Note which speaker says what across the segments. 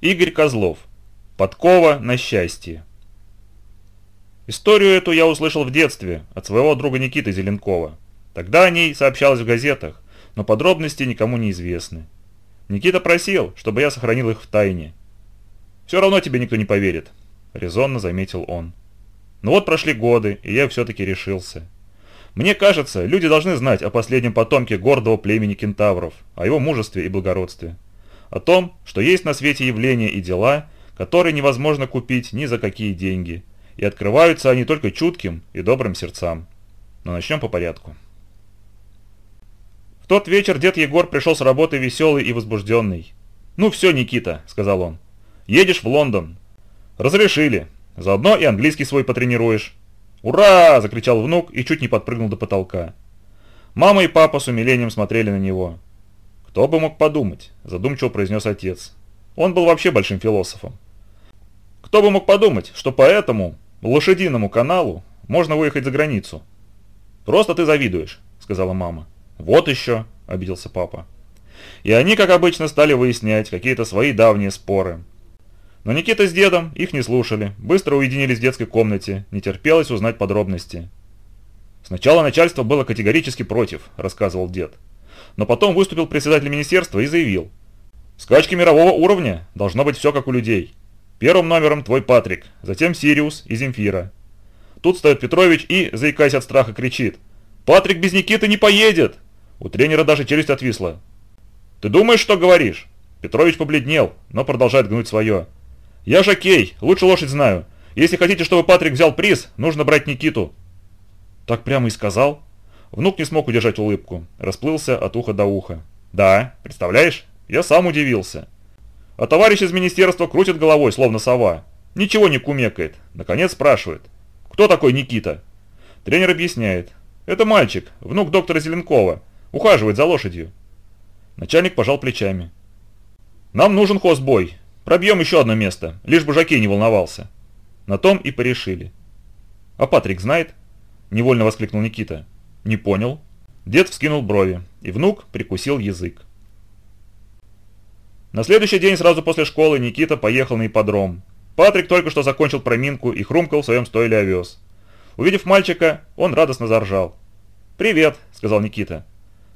Speaker 1: Игорь Козлов. Подкова на счастье. Историю эту я услышал в детстве от своего друга Никиты Зеленкова. Тогда о ней сообщалось в газетах, но подробности никому не известны. Никита просил, чтобы я сохранил их в тайне. «Все равно тебе никто не поверит», – резонно заметил он. Но вот прошли годы, и я все-таки решился. Мне кажется, люди должны знать о последнем потомке гордого племени кентавров, о его мужестве и благородстве. О том, что есть на свете явления и дела, которые невозможно купить ни за какие деньги, и открываются они только чутким и добрым сердцам. Но начнем по порядку. В тот вечер дед Егор пришел с работы веселый и возбужденный. «Ну все, Никита», — сказал он, — «едешь в Лондон». «Разрешили. Заодно и английский свой потренируешь». «Ура!» – закричал внук и чуть не подпрыгнул до потолка. Мама и папа с умилением смотрели на него. «Кто бы мог подумать?» – задумчиво произнес отец. Он был вообще большим философом. «Кто бы мог подумать, что по этому лошадиному каналу можно выехать за границу?» «Просто ты завидуешь», – сказала мама. «Вот еще», – обиделся папа. И они, как обычно, стали выяснять какие-то свои давние споры. Но Никита с дедом их не слушали, быстро уединились в детской комнате, не терпелось узнать подробности. «Сначала начальство было категорически против», – рассказывал дед. Но потом выступил председатель министерства и заявил. «Скачки мирового уровня должно быть все как у людей. Первым номером твой Патрик, затем Сириус и Земфира. Тут встает Петрович и, заикаясь от страха, кричит. «Патрик без Никиты не поедет!» У тренера даже челюсть отвисла. «Ты думаешь, что говоришь?» Петрович побледнел, но продолжает гнуть свое. «Я жокей, лучше лошадь знаю. Если хотите, чтобы Патрик взял приз, нужно брать Никиту». Так прямо и сказал. Внук не смог удержать улыбку, расплылся от уха до уха. «Да, представляешь, я сам удивился». А товарищ из министерства крутит головой, словно сова. Ничего не кумекает. Наконец спрашивает. «Кто такой Никита?» Тренер объясняет. «Это мальчик, внук доктора Зеленкова. Ухаживает за лошадью». Начальник пожал плечами. «Нам нужен хозбой. Пробьем еще одно место, лишь бы Жакей не волновался. На том и порешили. А Патрик знает? Невольно воскликнул Никита. Не понял. Дед вскинул брови, и внук прикусил язык. На следующий день сразу после школы Никита поехал на ипподром. Патрик только что закончил проминку и хрумкал в своем стойле овес. Увидев мальчика, он радостно заржал. «Привет», — сказал Никита.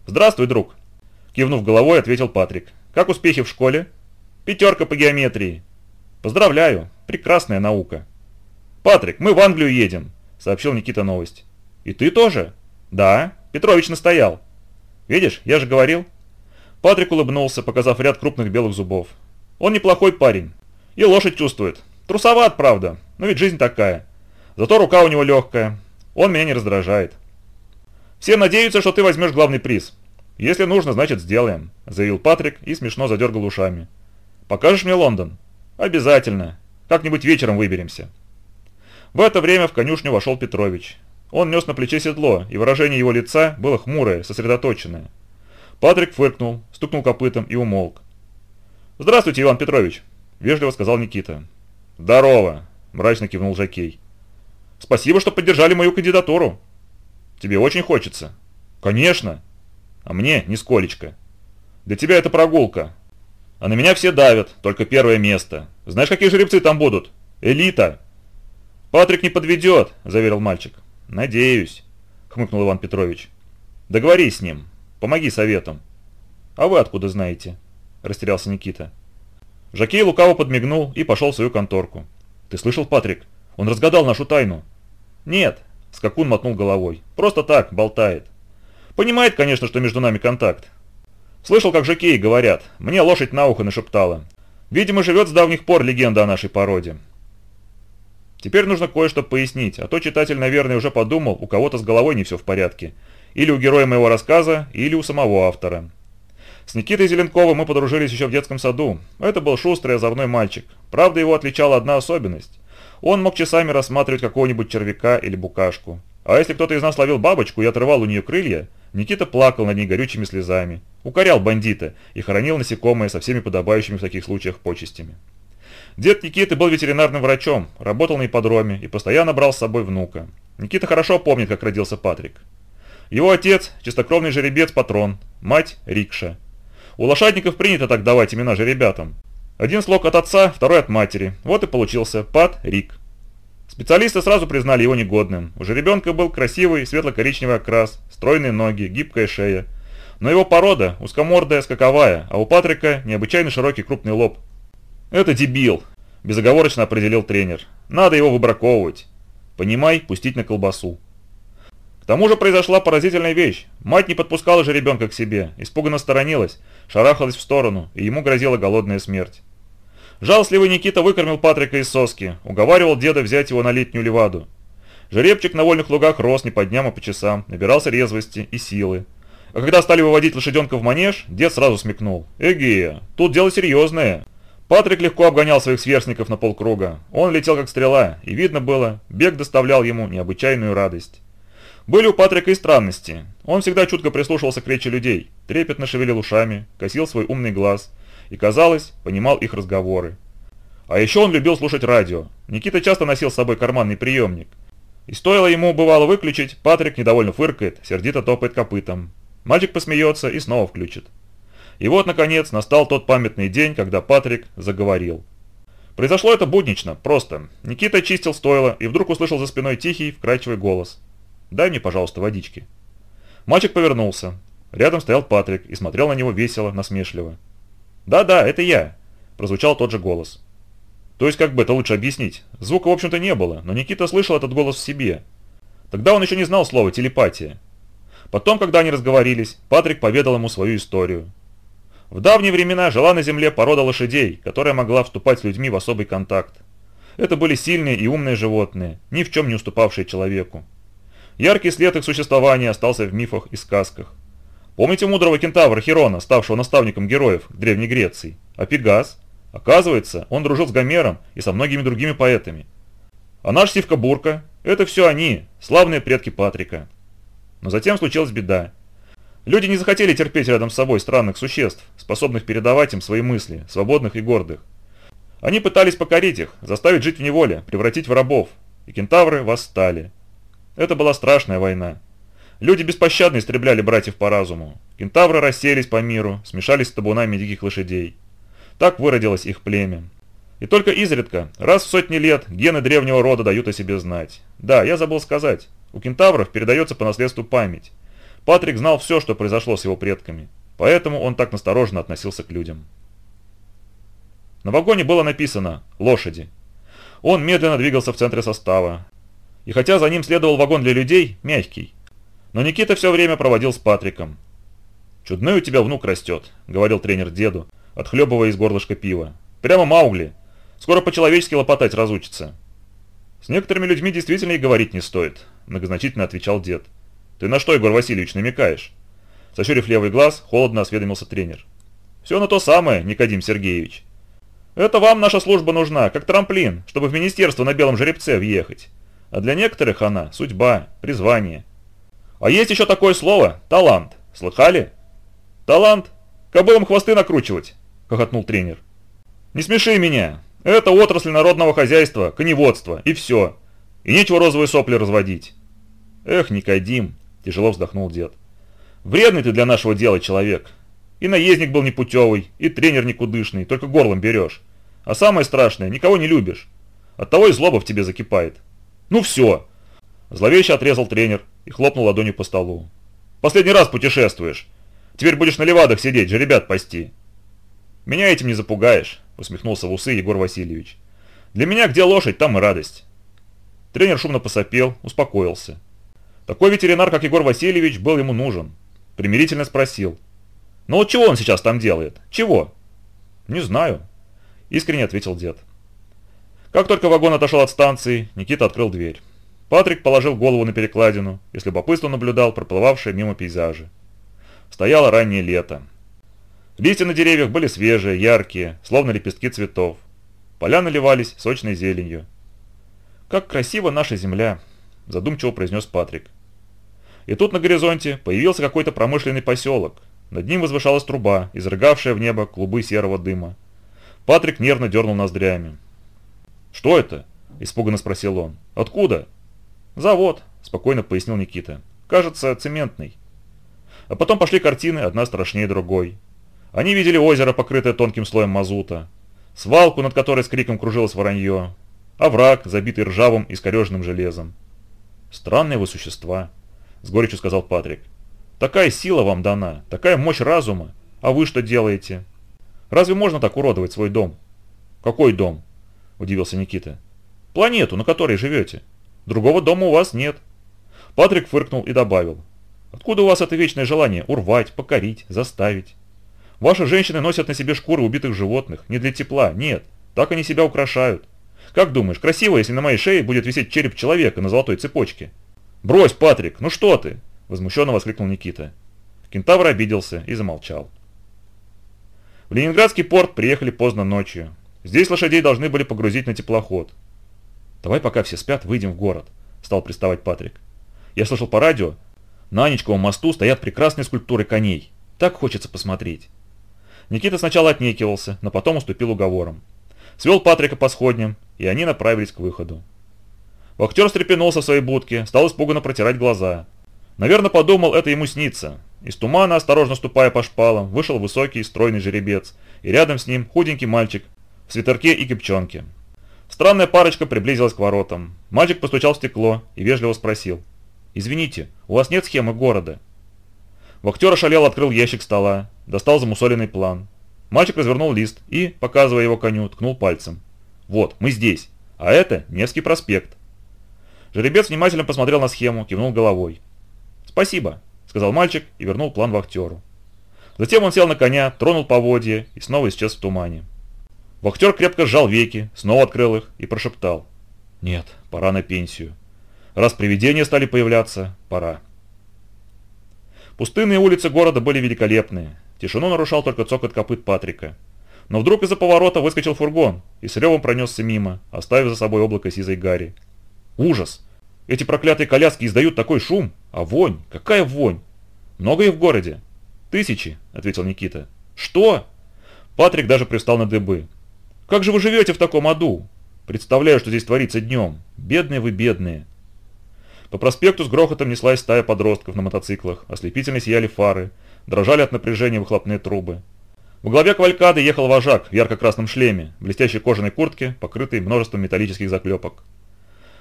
Speaker 1: «Здравствуй, друг», — кивнув головой, ответил Патрик. «Как успехи в школе?» Пятерка по геометрии. Поздравляю, прекрасная наука. Патрик, мы в Англию едем, сообщил Никита новость. И ты тоже? Да, Петрович настоял. Видишь, я же говорил. Патрик улыбнулся, показав ряд крупных белых зубов. Он неплохой парень. И лошадь чувствует. Трусоват, правда, но ведь жизнь такая. Зато рука у него легкая. Он меня не раздражает. Все надеются, что ты возьмешь главный приз. Если нужно, значит сделаем, заявил Патрик и смешно задергал ушами. Покажешь мне Лондон? Обязательно. Как-нибудь вечером выберемся. В это время в конюшню вошел Петрович. Он нес на плече седло, и выражение его лица было хмурое, сосредоточенное. Патрик фыркнул, стукнул копытом и умолк. «Здравствуйте, Иван Петрович», – вежливо сказал Никита. «Здорово», – мрачно кивнул Жакей. «Спасибо, что поддержали мою кандидатуру». «Тебе очень хочется?» «Конечно». «А мне нисколечко». «Для тебя это прогулка, а на меня все давят, только первое место. Знаешь, какие жеребцы там будут? Элита!» «Патрик не подведет», – заверил мальчик. «Надеюсь», – хмыкнул Иван Петрович. «Договорись с ним. Помоги советом». «А вы откуда знаете?» – растерялся Никита. Жакей лукаво подмигнул и пошел в свою конторку. «Ты слышал, Патрик? Он разгадал нашу тайну». «Нет», – Скакун мотнул головой. «Просто так, болтает. Понимает, конечно, что между нами контакт. Слышал, как жокеи говорят. Мне лошадь на ухо нашептала. Видимо, живет с давних пор легенда о нашей породе. Теперь нужно кое-что пояснить, а то читатель, наверное, уже подумал, у кого-то с головой не все в порядке. Или у героя моего рассказа, или у самого автора. С Никитой Зеленковым мы подружились еще в детском саду. Это был шустрый озорной мальчик. Правда, его отличала одна особенность. Он мог часами рассматривать какого-нибудь червяка или букашку. А если кто-то из нас ловил бабочку и отрывал у нее крылья, Никита плакал над ней горючими слезами, укорял бандита и хоронил насекомые со всеми подобающими в таких случаях почестями. Дед Никиты был ветеринарным врачом, работал на ипподроме и постоянно брал с собой внука. Никита хорошо помнит, как родился Патрик. Его отец – чистокровный жеребец Патрон, мать – Рикша. У лошадников принято так давать имена жеребятам. Один слог от отца, второй от матери. Вот и получился Пат Рик. Специалисты сразу признали его негодным. У жеребенка был красивый светло-коричневый окрас, стройные ноги, гибкая шея. Но его порода узкомордая, скаковая, а у Патрика необычайно широкий крупный лоб. «Это дебил», – безоговорочно определил тренер. «Надо его выбраковывать. Понимай, пустить на колбасу». К тому же произошла поразительная вещь. Мать не подпускала же ребенка к себе, испуганно сторонилась, шарахалась в сторону, и ему грозила голодная смерть. Жалостливый Никита выкормил Патрика из соски, уговаривал деда взять его на летнюю леваду. Жеребчик на вольных лугах рос не по дням, а по часам, набирался резвости и силы. А когда стали выводить лошаденка в манеж, дед сразу смекнул. «Эге, тут дело серьезное». Патрик легко обгонял своих сверстников на полкруга. Он летел как стрела, и видно было, бег доставлял ему необычайную радость. Были у Патрика и странности. Он всегда чутко прислушивался к речи людей, трепетно шевелил ушами, косил свой умный глаз – и, казалось, понимал их разговоры. А еще он любил слушать радио. Никита часто носил с собой карманный приемник. И стоило ему, бывало, выключить, Патрик недовольно фыркает, сердито топает копытом. Мальчик посмеется и снова включит. И вот, наконец, настал тот памятный день, когда Патрик заговорил. Произошло это буднично, просто. Никита чистил стойло и вдруг услышал за спиной тихий, вкрадчивый голос. «Дай мне, пожалуйста, водички». Мальчик повернулся. Рядом стоял Патрик и смотрел на него весело, насмешливо. «Да-да, это я», – прозвучал тот же голос. То есть, как бы это лучше объяснить? Звука, в общем-то, не было, но Никита слышал этот голос в себе. Тогда он еще не знал слова «телепатия». Потом, когда они разговорились, Патрик поведал ему свою историю. В давние времена жила на земле порода лошадей, которая могла вступать с людьми в особый контакт. Это были сильные и умные животные, ни в чем не уступавшие человеку. Яркий след их существования остался в мифах и сказках. Помните мудрого кентавра Херона, ставшего наставником героев Древней Греции? А Пегас? Оказывается, он дружил с Гомером и со многими другими поэтами. А наш Сивка Бурка – это все они, славные предки Патрика. Но затем случилась беда. Люди не захотели терпеть рядом с собой странных существ, способных передавать им свои мысли, свободных и гордых. Они пытались покорить их, заставить жить в неволе, превратить в рабов, и кентавры восстали. Это была страшная война. Люди беспощадно истребляли братьев по разуму. Кентавры расселись по миру, смешались с табунами диких лошадей. Так выродилось их племя. И только изредка, раз в сотни лет, гены древнего рода дают о себе знать. Да, я забыл сказать, у кентавров передается по наследству память. Патрик знал все, что произошло с его предками, поэтому он так настороженно относился к людям. На вагоне было написано «Лошади». Он медленно двигался в центре состава. И хотя за ним следовал вагон для людей, мягкий, но Никита все время проводил с Патриком. «Чудной у тебя внук растет», — говорил тренер деду, отхлебывая из горлышка пива. «Прямо Маугли. Скоро по-человечески лопотать разучится». «С некоторыми людьми действительно и говорить не стоит», — многозначительно отвечал дед. «Ты на что, Егор Васильевич, намекаешь?» Сощурив левый глаз, холодно осведомился тренер. «Все на то самое, Никодим Сергеевич. Это вам наша служба нужна, как трамплин, чтобы в министерство на белом жеребце въехать. А для некоторых она – судьба, призвание. А есть еще такое слово – талант. Слыхали? Талант? Кобылам хвосты накручивать, хохотнул тренер. Не смеши меня. Это отрасль народного хозяйства, коневодства, и все. И нечего розовые сопли разводить. Эх, Никодим, тяжело вздохнул дед. Вредный ты для нашего дела человек. И наездник был непутевый, и тренер никудышный, только горлом берешь. А самое страшное, никого не любишь. Оттого и злоба в тебе закипает. Ну все. Зловеще отрезал тренер и хлопнул ладонью по столу. «Последний раз путешествуешь. Теперь будешь на левадах сидеть, же ребят пасти». «Меня этим не запугаешь», — усмехнулся в усы Егор Васильевич. «Для меня где лошадь, там и радость». Тренер шумно посопел, успокоился. Такой ветеринар, как Егор Васильевич, был ему нужен. Примирительно спросил. «Ну вот чего он сейчас там делает? Чего?» «Не знаю», — искренне ответил дед. Как только вагон отошел от станции, Никита открыл дверь. Патрик положил голову на перекладину и с любопытством наблюдал проплывавшие мимо пейзажи. Стояло раннее лето. Листья на деревьях были свежие, яркие, словно лепестки цветов. Поля наливались сочной зеленью. «Как красиво наша земля!» – задумчиво произнес Патрик. И тут на горизонте появился какой-то промышленный поселок. Над ним возвышалась труба, изрыгавшая в небо клубы серого дыма. Патрик нервно дернул ноздрями. «Что это?» – испуганно спросил он. «Откуда?» «Завод», – спокойно пояснил Никита. «Кажется, цементный». А потом пошли картины, одна страшнее другой. Они видели озеро, покрытое тонким слоем мазута. свалку, над которой с криком кружилось воронье, овраг, забитый ржавым и скореженным железом. «Странные вы существа», — с горечью сказал Патрик. «Такая сила вам дана, такая мощь разума, а вы что делаете? Разве можно так уродовать свой дом?» «Какой дом?» – удивился Никита. «Планету, на которой живете. Другого дома у вас нет». Патрик фыркнул и добавил. «Откуда у вас это вечное желание урвать, покорить, заставить? Ваши женщины носят на себе шкуры убитых животных, не для тепла, нет. Так они себя украшают. Как думаешь, красиво, если на моей шее будет висеть череп человека на золотой цепочке?» «Брось, Патрик, ну что ты?» – возмущенно воскликнул Никита. Кентавр обиделся и замолчал. В Ленинградский порт приехали поздно ночью. Здесь лошадей должны были погрузить на теплоход. «Давай, пока все спят, выйдем в город», – стал приставать Патрик. «Я слышал по радио, на Анечковом мосту стоят прекрасные скульптуры коней. Так хочется посмотреть». Никита сначала отнекивался, но потом уступил уговорам. Свел Патрика по сходням, и они направились к выходу. Вахтер стрепенулся в своей будке, стал испуганно протирать глаза. Наверное, подумал, это ему снится. Из тумана, осторожно ступая по шпалам, вышел высокий, стройный жеребец, и рядом с ним худенький мальчик в свитерке и кипчонке. Странная парочка приблизилась к воротам. Мальчик постучал в стекло и вежливо спросил. «Извините, у вас нет схемы города?» Вахтер ошалел, открыл ящик стола, достал замусоленный план. Мальчик развернул лист и, показывая его коню, ткнул пальцем. «Вот, мы здесь, а это Невский проспект». Жеребец внимательно посмотрел на схему, кивнул головой. «Спасибо», — сказал мальчик и вернул план вахтеру. Затем он сел на коня, тронул поводья и снова исчез в тумане. Вахтер крепко сжал веки, снова открыл их и прошептал. «Нет, пора на пенсию. Раз привидения стали появляться, пора». Пустынные улицы города были великолепные. Тишину нарушал только цокот копыт Патрика. Но вдруг из-за поворота выскочил фургон и с ревом пронесся мимо, оставив за собой облако сизой гари. Ужас! Эти проклятые коляски издают такой шум, а вонь, какая вонь! Много их в городе? Тысячи, ответил Никита. Что? Патрик даже пристал на дыбы. Как же вы живете в таком аду? Представляю, что здесь творится днем. Бедные вы, бедные. По проспекту с грохотом неслась стая подростков на мотоциклах, ослепительно сияли фары, дрожали от напряжения выхлопные трубы. В главе кавалькады ехал вожак в ярко-красном шлеме, блестящей кожаной куртке, покрытой множеством металлических заклепок.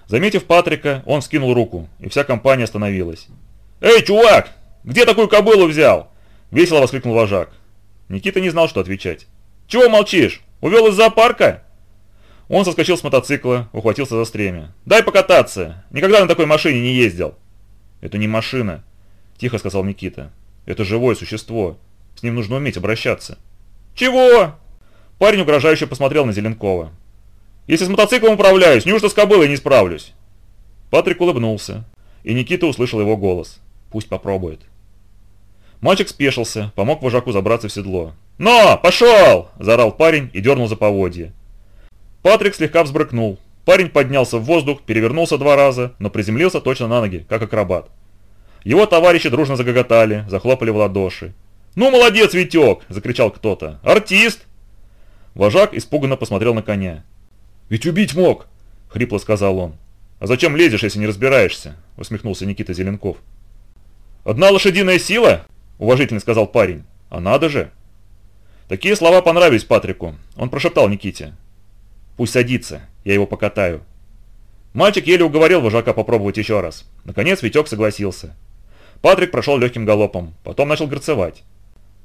Speaker 1: Заметив Патрика, он скинул руку, и вся компания остановилась. «Эй, чувак! Где такую кобылу взял?» – весело воскликнул вожак. Никита не знал, что отвечать. «Чего молчишь? Увел из зоопарка?» Он соскочил с мотоцикла, ухватился за стремя. «Дай покататься! Никогда на такой машине не ездил!» «Это не машина», – тихо сказал Никита. «Это живое существо. С ним нужно уметь обращаться». «Чего?» Парень угрожающе посмотрел на Зеленкова. «Если с мотоциклом управляюсь, неужто с кобылой не справлюсь?» Патрик улыбнулся, и Никита услышал его голос. «Пусть попробует». Мальчик спешился, помог вожаку забраться в седло. «Но! Пошел!» – заорал парень и дернул за поводье. Патрик слегка взбрыкнул. Парень поднялся в воздух, перевернулся два раза, но приземлился точно на ноги, как акробат. Его товарищи дружно загоготали, захлопали в ладоши. «Ну, молодец, Витек!» – закричал кто-то. «Артист!» Вожак испуганно посмотрел на коня. «Ведь убить мог!» – хрипло сказал он. «А зачем лезешь, если не разбираешься?» – усмехнулся Никита Зеленков. «Одна лошадиная сила?» – уважительно сказал парень. «А надо же!» Такие слова понравились Патрику. Он прошептал Никите. «Пусть садится, я его покатаю». Мальчик еле уговорил вожака попробовать еще раз. Наконец Витек согласился. Патрик прошел легким галопом, потом начал горцевать.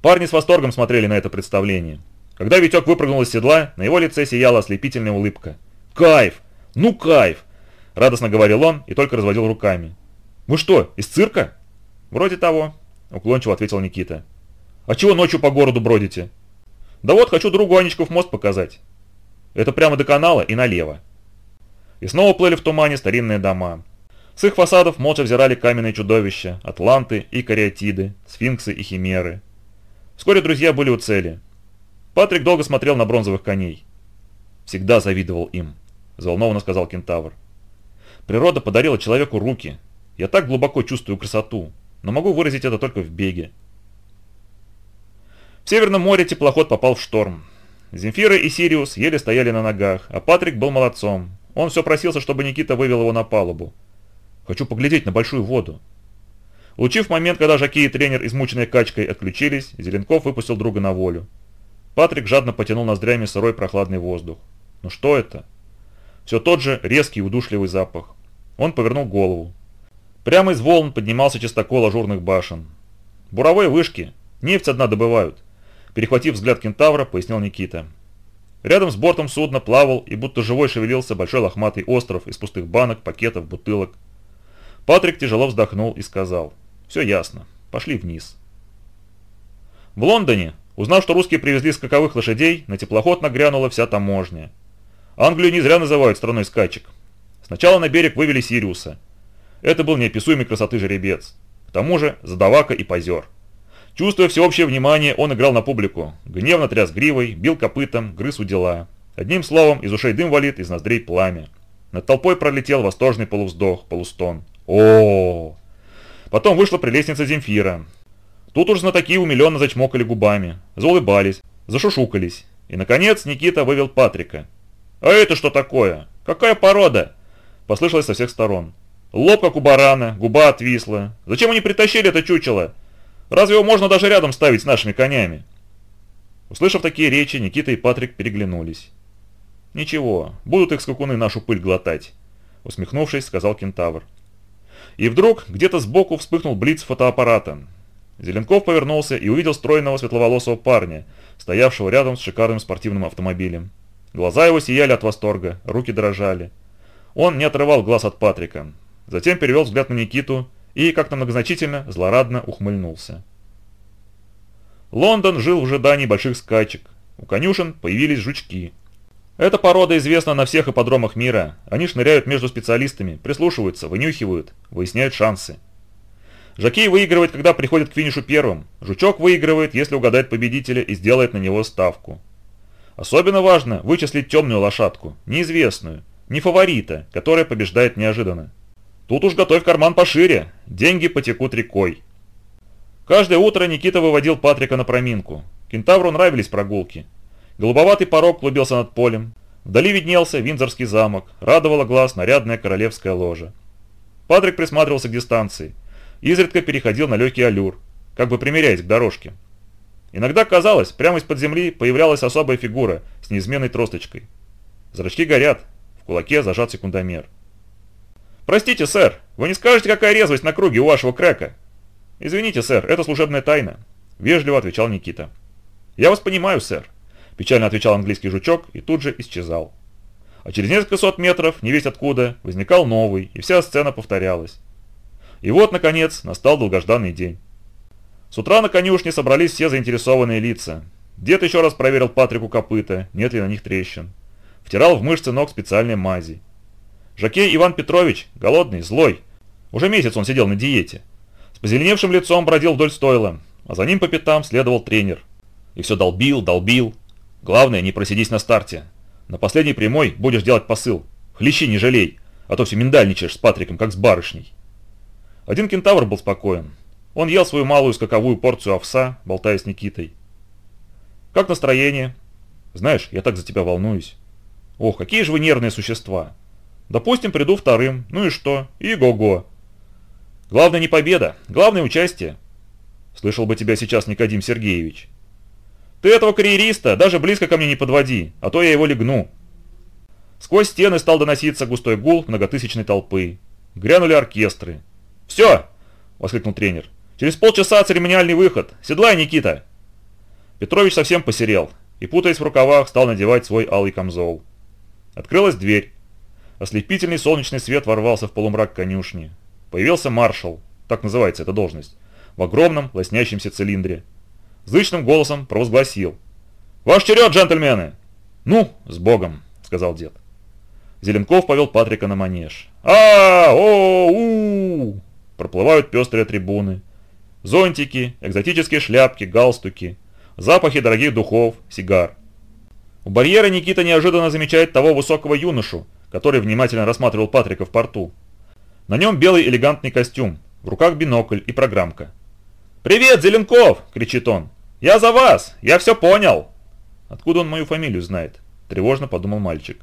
Speaker 1: Парни с восторгом смотрели на это представление. Когда Витек выпрыгнул из седла, на его лице сияла ослепительная улыбка. «Кайф! Ну кайф!» – радостно говорил он и только разводил руками. «Вы что, из цирка?» «Вроде того», – уклончиво ответил Никита. «А чего ночью по городу бродите?» Да вот, хочу другу Анечку в мост показать. Это прямо до канала и налево. И снова плыли в тумане старинные дома. С их фасадов молча взирали каменные чудовища, атланты и кариатиды, сфинксы и химеры. Вскоре друзья были у цели. Патрик долго смотрел на бронзовых коней. «Всегда завидовал им», – взволнованно сказал кентавр. «Природа подарила человеку руки. Я так глубоко чувствую красоту, но могу выразить это только в беге. В Северном море теплоход попал в шторм. Земфира и Сириус еле стояли на ногах, а Патрик был молодцом. Он все просился, чтобы Никита вывел его на палубу. «Хочу поглядеть на большую воду». Улучив момент, когда Жаки и тренер, измученные качкой, отключились, Зеленков выпустил друга на волю. Патрик жадно потянул ноздрями сырой прохладный воздух. Ну что это? Все тот же резкий удушливый запах. Он повернул голову. Прямо из волн поднимался частокол ажурных башен. Буровые вышки. Нефть одна добывают. Перехватив взгляд кентавра, пояснил Никита. Рядом с бортом судна плавал и будто живой шевелился большой лохматый остров из пустых банок, пакетов, бутылок. Патрик тяжело вздохнул и сказал. «Все ясно. Пошли вниз». В Лондоне, узнав, что русские привезли скаковых лошадей, на теплоход нагрянула вся таможня. Англию не зря называют страной скачек. Сначала на берег вывели Сириуса. Это был неописуемой красоты жеребец. К тому же задавака и позер. Чувствуя всеобщее внимание, он играл на публику. Гневно тряс гривой, бил копытом, грыз у дела. Одним словом, из ушей дым валит, из ноздрей пламя. Над толпой пролетел восторженный полувздох, полустон. О, -о, Потом вышла прелестница Земфира. Тут уж знатоки умиленно зачмокали губами, заулыбались, зашушукались. И, наконец, Никита вывел Патрика. «А это что такое? Какая порода?» Послышалось со всех сторон. Лоб как у барана, губа отвисла. Зачем они притащили это чучело? Разве его можно даже рядом ставить с нашими конями? Услышав такие речи, Никита и Патрик переглянулись. «Ничего, будут их скакуны нашу пыль глотать», — усмехнувшись, сказал кентавр. И вдруг где-то сбоку вспыхнул блиц фотоаппарата. Зеленков повернулся и увидел стройного светловолосого парня, стоявшего рядом с шикарным спортивным автомобилем. Глаза его сияли от восторга, руки дрожали. Он не отрывал глаз от Патрика. Затем перевел взгляд на Никиту и, как-то многозначительно, злорадно ухмыльнулся. Лондон жил в ожидании больших скачек. У конюшен появились жучки. Эта порода известна на всех ипподромах мира. Они шныряют между специалистами, прислушиваются, вынюхивают, выясняют шансы. Жокей выигрывает, когда приходит к финишу первым. Жучок выигрывает, если угадает победителя и сделает на него ставку. Особенно важно вычислить темную лошадку, неизвестную, не фаворита, которая побеждает неожиданно. Тут уж готовь карман пошире, деньги потекут рекой. Каждое утро Никита выводил Патрика на проминку. Кентавру нравились прогулки. Голубоватый порог клубился над полем. Вдали виднелся Виндзорский замок, радовало глаз нарядная королевская ложа. Патрик присматривался к дистанции. Изредка переходил на легкий аллюр, как бы примеряясь к дорожке. Иногда казалось, прямо из-под земли появлялась особая фигура с неизменной тросточкой. Зрачки горят, в кулаке зажат секундомер. «Простите, сэр, вы не скажете, какая резвость на круге у вашего крека?» «Извините, сэр, это служебная тайна», – вежливо отвечал Никита. «Я вас понимаю, сэр», – печально отвечал английский жучок и тут же исчезал. А через несколько сот метров, не весь откуда, возникал новый, и вся сцена повторялась. И вот, наконец, настал долгожданный день. С утра на конюшне собрались все заинтересованные лица. Дед еще раз проверил Патрику копыта, нет ли на них трещин. Втирал в мышцы ног специальной мази. Жакей Иван Петрович, голодный, злой. Уже месяц он сидел на диете. С позеленевшим лицом бродил вдоль стойла, а за ним по пятам следовал тренер. И все долбил, долбил. Главное, не просидись на старте. На последней прямой будешь делать посыл. Хлещи не жалей, а то все миндальничаешь с Патриком, как с барышней. Один кентавр был спокоен. Он ел свою малую скаковую порцию овса, болтая с Никитой. «Как настроение?» «Знаешь, я так за тебя волнуюсь». «Ох, какие же вы нервные существа!» «Допустим, приду вторым. Ну и что? И го-го!» «Главное не победа, главное участие!» «Слышал бы тебя сейчас Никодим Сергеевич!» «Ты этого карьериста даже близко ко мне не подводи, а то я его легну!» Сквозь стены стал доноситься густой гул многотысячной толпы. Грянули оркестры. «Все!» – воскликнул тренер. Через полчаса церемониальный выход. Седлай, Никита!» Петрович совсем посерел и, путаясь в рукавах, стал надевать свой алый камзол. Открылась дверь. Ослепительный солнечный свет ворвался в полумрак конюшни. Появился маршал, так называется эта должность, в огромном лоснящемся цилиндре. Зычным голосом провозгласил. «Ваш черед, джентльмены!» «Ну, с Богом!» — сказал дед. Зеленков повел Патрика на манеж. а о у Проплывают пестрые трибуны, Зонтики, экзотические шляпки, галстуки, запахи дорогих духов, сигар. У барьера Никита неожиданно замечает того высокого юношу, который внимательно рассматривал Патрика в порту. На нем белый элегантный костюм, в руках бинокль и программка. «Привет, Зеленков!» – кричит он. «Я за вас! Я все понял!» Откуда он мою фамилию знает? Тревожно подумал мальчик.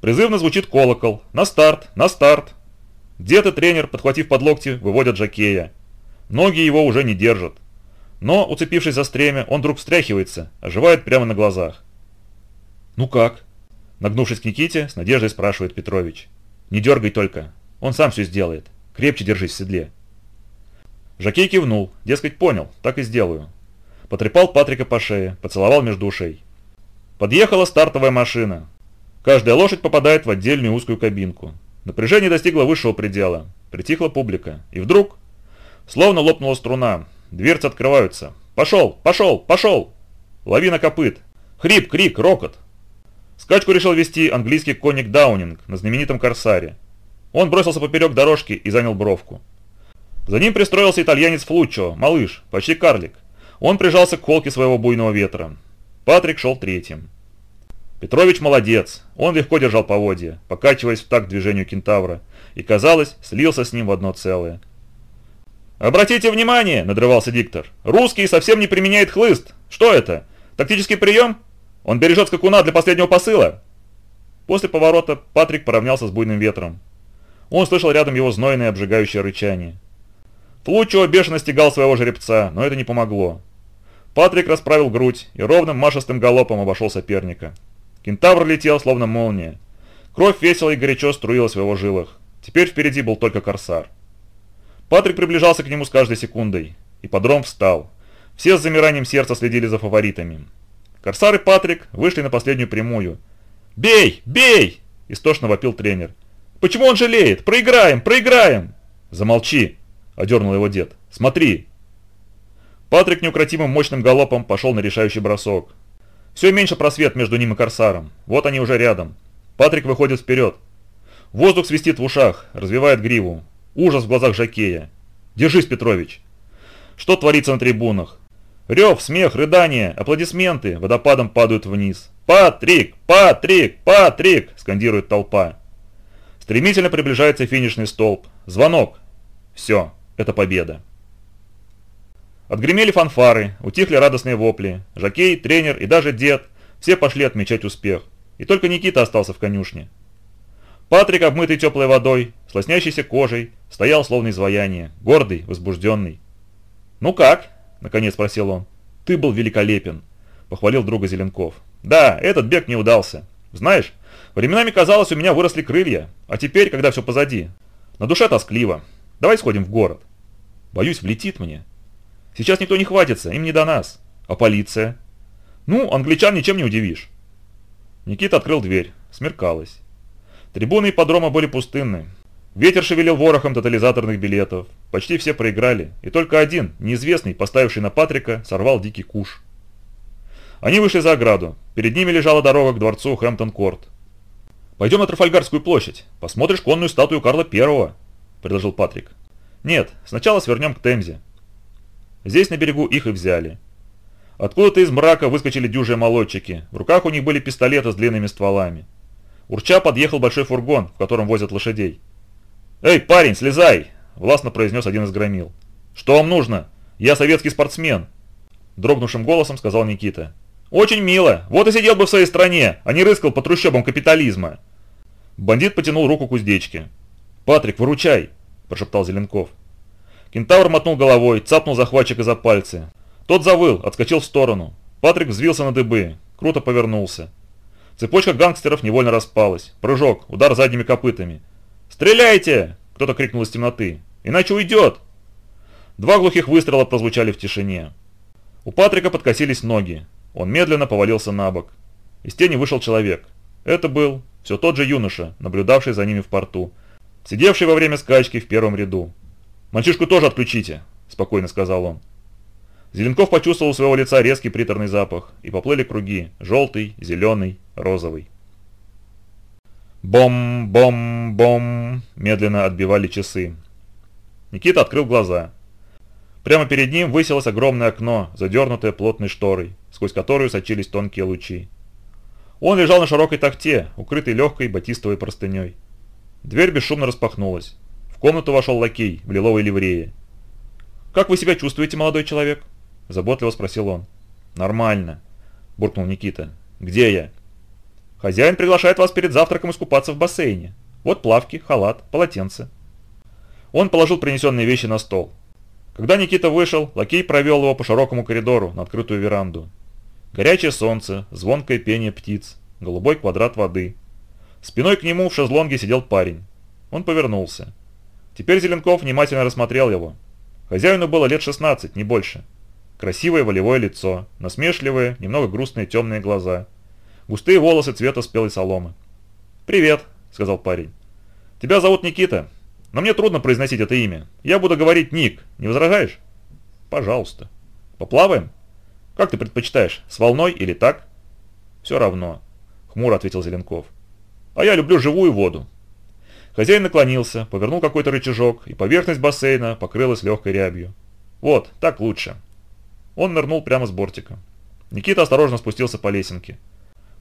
Speaker 1: Призывно звучит колокол. На старт, на старт. И тренер, подхватив под локти, выводят Жакея. Ноги его уже не держат. Но, уцепившись за стремя, он вдруг встряхивается, оживает прямо на глазах. «Ну как?» Нагнувшись к Никите, с надеждой спрашивает Петрович. «Не дергай только, он сам все сделает. Крепче держись в седле». Жакей кивнул, дескать, понял, так и сделаю. Потрепал Патрика по шее, поцеловал между ушей. Подъехала стартовая машина. Каждая лошадь попадает в отдельную узкую кабинку. Напряжение достигло высшего предела. Притихла публика. И вдруг, словно лопнула струна, дверцы открываются. «Пошел! Пошел! Пошел!» Лавина копыт. Хрип, крик, рокот. Скачку решил вести английский конник Даунинг на знаменитом Корсаре. Он бросился поперек дорожки и занял бровку. За ним пристроился итальянец Флуччо, малыш, почти карлик. Он прижался к холке своего буйного ветра. Патрик шел третьим. Петрович молодец, он легко держал поводья, покачиваясь в такт движению кентавра, и, казалось, слился с ним в одно целое. «Обратите внимание!» – надрывался диктор. «Русский совсем не применяет хлыст. Что это? Тактический прием? Он бережет скакуна для последнего посыла?» После поворота Патрик поравнялся с буйным ветром. Он слышал рядом его знойное обжигающее рычание. Флучио бешено стегал своего жеребца, но это не помогло. Патрик расправил грудь и ровным машистым галопом обошел соперника. Кентавр летел, словно молния. Кровь весело и горячо струилась в его жилах. Теперь впереди был только корсар. Патрик приближался к нему с каждой секундой. И подром встал. Все с замиранием сердца следили за фаворитами. Корсар и Патрик вышли на последнюю прямую. «Бей! Бей!» – истошно вопил тренер. «Почему он жалеет? Проиграем! Проиграем!» «Замолчи!» одернул его дед. «Смотри!» Патрик неукротимым мощным галопом пошел на решающий бросок. Все меньше просвет между ним и Корсаром. Вот они уже рядом. Патрик выходит вперед. Воздух свистит в ушах, развивает гриву. Ужас в глазах Жакея. «Держись, Петрович!» Что творится на трибунах? Рев, смех, рыдания, аплодисменты водопадом падают вниз. «Патрик! Патрик! Патрик!» – скандирует толпа. Стремительно приближается финишный столб. Звонок. Все. Это победа. Отгремели фанфары, утихли радостные вопли. Жакей, тренер и даже дед все пошли отмечать успех. И только Никита остался в конюшне. Патрик, обмытый теплой водой, с лоснящейся кожей, стоял словно изваяние, гордый, возбужденный. «Ну как?» – наконец спросил он. «Ты был великолепен», – похвалил друга Зеленков. «Да, этот бег не удался. Знаешь, временами казалось, у меня выросли крылья, а теперь, когда все позади, на душе тоскливо. Давай сходим в город». Боюсь, влетит мне. Сейчас никто не хватится, им не до нас. А полиция? Ну, англичан ничем не удивишь. Никита открыл дверь. Смеркалось. Трибуны ипподрома были пустынны. Ветер шевелил ворохом тотализаторных билетов. Почти все проиграли, и только один, неизвестный, поставивший на Патрика, сорвал дикий куш. Они вышли за ограду. Перед ними лежала дорога к дворцу Хэмптон-Корт. «Пойдем на Трафальгарскую площадь. Посмотришь конную статую Карла Первого», – предложил Патрик. Нет, сначала свернем к Темзе. Здесь на берегу их и взяли. Откуда-то из мрака выскочили дюжие молодчики. В руках у них были пистолеты с длинными стволами. Урча подъехал большой фургон, в котором возят лошадей. «Эй, парень, слезай!» – властно произнес один из громил. «Что вам нужно? Я советский спортсмен!» Дрогнувшим голосом сказал Никита. «Очень мило. Вот и сидел бы в своей стране, а не рыскал по трущобам капитализма!» Бандит потянул руку к уздечке. «Патрик, выручай!» прошептал Зеленков. Кентавр мотнул головой, цапнул захватчика за пальцы. Тот завыл, отскочил в сторону. Патрик взвился на дыбы, круто повернулся. Цепочка гангстеров невольно распалась. Прыжок, удар задними копытами. «Стреляйте!» – кто-то крикнул из темноты. «Иначе уйдет!» Два глухих выстрела прозвучали в тишине. У Патрика подкосились ноги. Он медленно повалился на бок. Из тени вышел человек. Это был все тот же юноша, наблюдавший за ними в порту, сидевший во время скачки в первом ряду. «Мальчишку тоже отключите», – спокойно сказал он. Зеленков почувствовал у своего лица резкий приторный запах, и поплыли круги – желтый, зеленый, розовый. Бом-бом-бом, медленно отбивали часы. Никита открыл глаза. Прямо перед ним высилось огромное окно, задернутое плотной шторой, сквозь которую сочились тонкие лучи. Он лежал на широкой тахте, укрытой легкой батистовой простыней. Дверь бесшумно распахнулась. Комнату вошел лакей в лиловой ливрее. «Как вы себя чувствуете, молодой человек?» – заботливо спросил он. «Нормально», – буркнул Никита. «Где я?» «Хозяин приглашает вас перед завтраком искупаться в бассейне. Вот плавки, халат, полотенце». Он положил принесенные вещи на стол. Когда Никита вышел, лакей провел его по широкому коридору на открытую веранду. Горячее солнце, звонкое пение птиц, голубой квадрат воды. Спиной к нему в шезлонге сидел парень. Он повернулся. Теперь Зеленков внимательно рассмотрел его. Хозяину было лет 16, не больше. Красивое волевое лицо, насмешливые, немного грустные темные глаза. Густые волосы цвета спелой соломы. «Привет», — сказал парень. «Тебя зовут Никита, но мне трудно произносить это имя. Я буду говорить Ник, не возражаешь?» «Пожалуйста». «Поплаваем?» «Как ты предпочитаешь, с волной или так?» «Все равно», — хмуро ответил Зеленков. «А я люблю живую воду». Хозяин наклонился, повернул какой-то рычажок, и поверхность бассейна покрылась легкой рябью. «Вот, так лучше». Он нырнул прямо с бортика. Никита осторожно спустился по лесенке.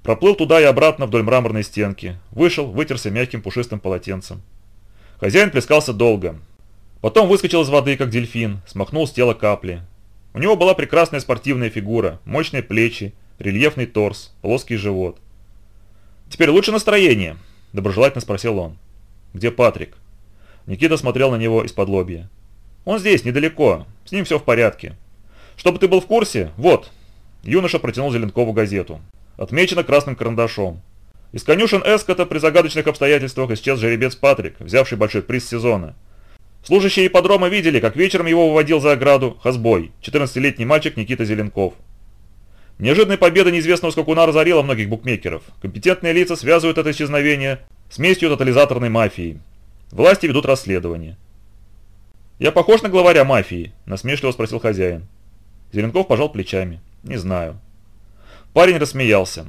Speaker 1: Проплыл туда и обратно вдоль мраморной стенки, вышел, вытерся мягким пушистым полотенцем. Хозяин плескался долго. Потом выскочил из воды, как дельфин, смахнул с тела капли. У него была прекрасная спортивная фигура, мощные плечи, рельефный торс, плоский живот. «Теперь лучше настроение?» – доброжелательно спросил он. «Где Патрик?» Никита смотрел на него из-под лобья. «Он здесь, недалеко. С ним все в порядке. Чтобы ты был в курсе, вот». Юноша протянул Зеленкову газету. Отмечено красным карандашом. Из конюшен Эскота при загадочных обстоятельствах исчез жеребец Патрик, взявший большой приз сезона. Служащие ипподрома видели, как вечером его выводил за ограду Хазбой, 14-летний мальчик Никита Зеленков. Неожиданная победа неизвестного скакуна разорила многих букмекеров. Компетентные лица связывают это исчезновение с местью тотализаторной мафии. Власти ведут расследование. «Я похож на главаря мафии?» – насмешливо спросил хозяин. Зеленков пожал плечами. «Не знаю». Парень рассмеялся.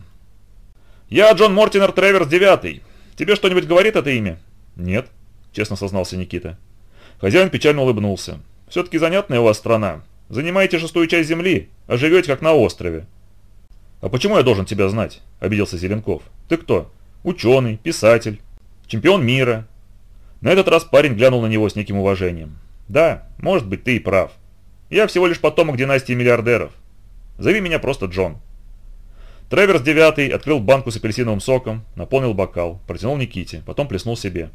Speaker 1: «Я Джон Мортинер Треверс девятый. Тебе что-нибудь говорит это имя?» «Нет», – честно сознался Никита. Хозяин печально улыбнулся. «Все-таки занятная у вас страна. Занимаете шестую часть земли, а живете как на острове». «А почему я должен тебя знать?» – обиделся Зеленков. «Ты кто?» Ученый, писатель, чемпион мира. На этот раз парень глянул на него с неким уважением. Да, может быть, ты и прав. Я всего лишь потомок династии миллиардеров. Зови меня просто Джон. Треверс девятый открыл банку с апельсиновым соком, наполнил бокал, протянул Никите, потом плеснул себе.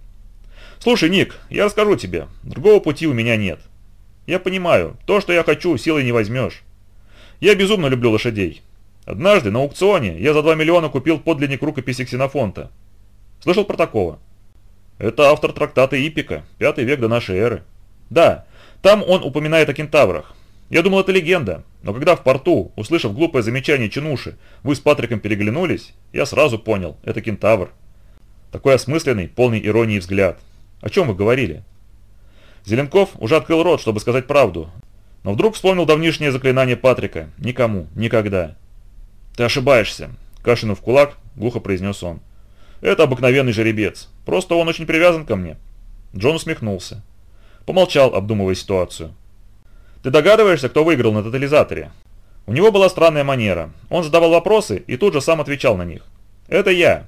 Speaker 1: «Слушай, Ник, я расскажу тебе. Другого пути у меня нет. Я понимаю, то, что я хочу, силой не возьмешь. Я безумно люблю лошадей. Однажды на аукционе я за 2 миллиона купил подлинник рукописи Ксенофонта. Слышал про такого? Это автор трактата Ипика, пятый век до нашей эры. Да, там он упоминает о кентаврах. Я думал, это легенда, но когда в порту, услышав глупое замечание Чинуши, вы с Патриком переглянулись, я сразу понял, это кентавр. Такой осмысленный, полный иронии взгляд. О чем вы говорили? Зеленков уже открыл рот, чтобы сказать правду, но вдруг вспомнил давнишнее заклинание Патрика «Никому, никогда». «Ты ошибаешься», – кашлянув кулак, глухо произнес он. «Это обыкновенный жеребец. Просто он очень привязан ко мне». Джон усмехнулся. Помолчал, обдумывая ситуацию. «Ты догадываешься, кто выиграл на тотализаторе?» У него была странная манера. Он задавал вопросы и тут же сам отвечал на них. «Это я».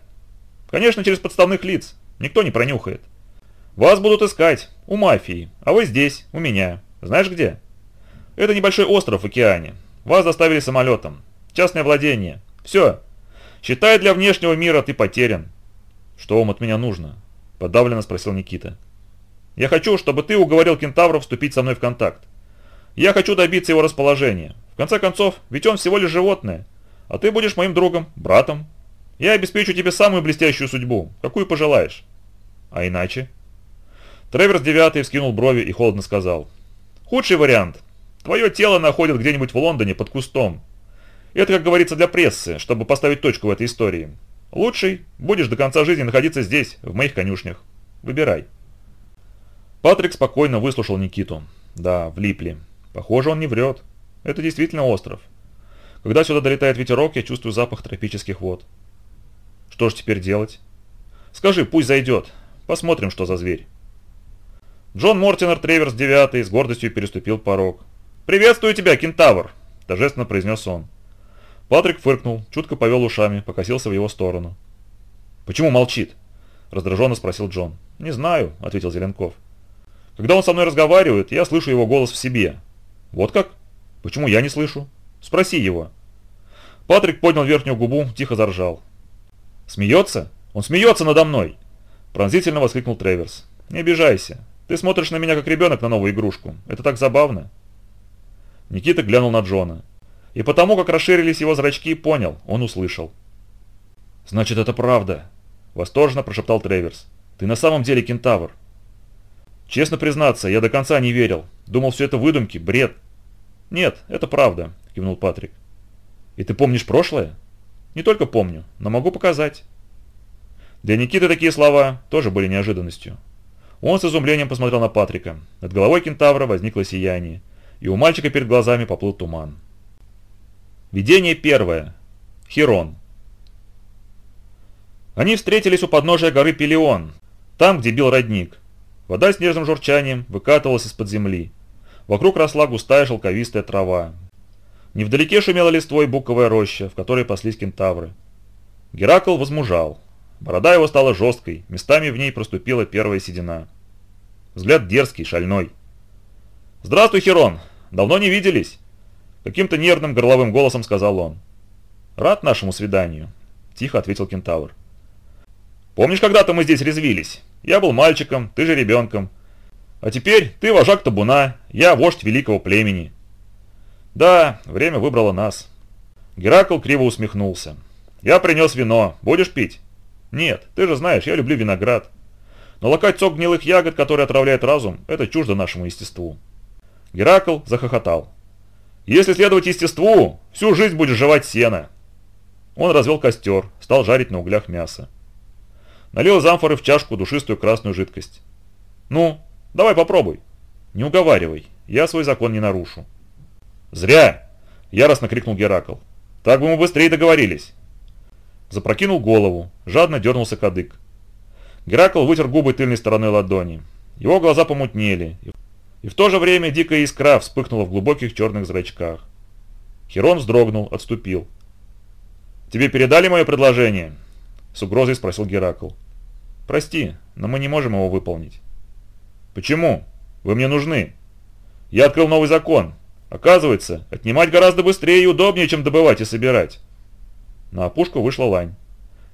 Speaker 1: «Конечно, через подставных лиц. Никто не пронюхает. Вас будут искать. У мафии. А вы здесь, у меня. Знаешь где?» «Это небольшой остров в океане. Вас доставили самолетом. Частное владение. Все. Считай, для внешнего мира ты потерян. Что вам от меня нужно? Подавленно спросил Никита. Я хочу, чтобы ты уговорил кентавра вступить со мной в контакт. Я хочу добиться его расположения. В конце концов, ведь он всего лишь животное. А ты будешь моим другом, братом. Я обеспечу тебе самую блестящую судьбу, какую пожелаешь. А иначе? Треверс девятый вскинул брови и холодно сказал. Худший вариант. Твое тело находят где-нибудь в Лондоне под кустом. Это, как говорится, для прессы, чтобы поставить точку в этой истории. Лучший будешь до конца жизни находиться здесь, в моих конюшнях. Выбирай. Патрик спокойно выслушал Никиту. Да, влипли. Похоже, он не врет. Это действительно остров. Когда сюда долетает ветерок, я чувствую запах тропических вод. Что же теперь делать? Скажи, пусть зайдет. Посмотрим, что за зверь. Джон Мортинер Треверс девятый с гордостью переступил порог. «Приветствую тебя, кентавр!» – торжественно произнес он. Патрик фыркнул, чутко повел ушами, покосился в его сторону. «Почему молчит?» – раздраженно спросил Джон. «Не знаю», – ответил Зеленков. «Когда он со мной разговаривает, я слышу его голос в себе». «Вот как? Почему я не слышу? Спроси его». Патрик поднял верхнюю губу, тихо заржал. «Смеется? Он смеется надо мной!» Пронзительно воскликнул Треверс. «Не обижайся. Ты смотришь на меня как ребенок на новую игрушку. Это так забавно. Никита глянул на Джона. И потому, как расширились его зрачки, понял, он услышал. «Значит, это правда!» – восторженно прошептал Треверс. «Ты на самом деле кентавр!» «Честно признаться, я до конца не верил. Думал, все это выдумки, бред». «Нет, это правда», – кивнул Патрик. «И ты помнишь прошлое?» «Не только помню, но могу показать». Для Никиты такие слова тоже были неожиданностью. Он с изумлением посмотрел на Патрика. Над головой кентавра возникло сияние, и у мальчика перед глазами поплыл туман. Видение первое. Хирон. Они встретились у подножия горы Пелион, там, где бил родник. Вода с нежным журчанием выкатывалась из-под земли. Вокруг росла густая шелковистая трава. Невдалеке шумела листвой буковая роща, в которой паслись кентавры. Геракл возмужал. Борода его стала жесткой, местами в ней проступила первая седина. Взгляд дерзкий, шальной. «Здравствуй, Херон! Давно не виделись!» Каким-то нервным горловым голосом сказал он. «Рад нашему свиданию», – тихо ответил кентавр. «Помнишь, когда-то мы здесь резвились? Я был мальчиком, ты же ребенком. А теперь ты вожак табуна, я вождь великого племени». «Да, время выбрало нас». Геракл криво усмехнулся. «Я принес вино. Будешь пить?» «Нет, ты же знаешь, я люблю виноград. Но лакать сок гнилых ягод, который отравляет разум, это чуждо нашему естеству». Геракл захохотал. Если следовать естеству, всю жизнь будешь жевать сено. Он развел костер, стал жарить на углях мясо. Налил из амфоры в чашку душистую красную жидкость. «Ну, давай попробуй». «Не уговаривай, я свой закон не нарушу». «Зря!» – яростно крикнул Геракл. «Так бы мы быстрее договорились». Запрокинул голову, жадно дернулся кадык. Геракл вытер губы тыльной стороной ладони. Его глаза помутнели, и в то же время дикая искра вспыхнула в глубоких черных зрачках. Херон вздрогнул, отступил. «Тебе передали мое предложение?» С угрозой спросил Геракл. «Прости, но мы не можем его выполнить». «Почему? Вы мне нужны. Я открыл новый закон. Оказывается, отнимать гораздо быстрее и удобнее, чем добывать и собирать». На опушку вышла лань.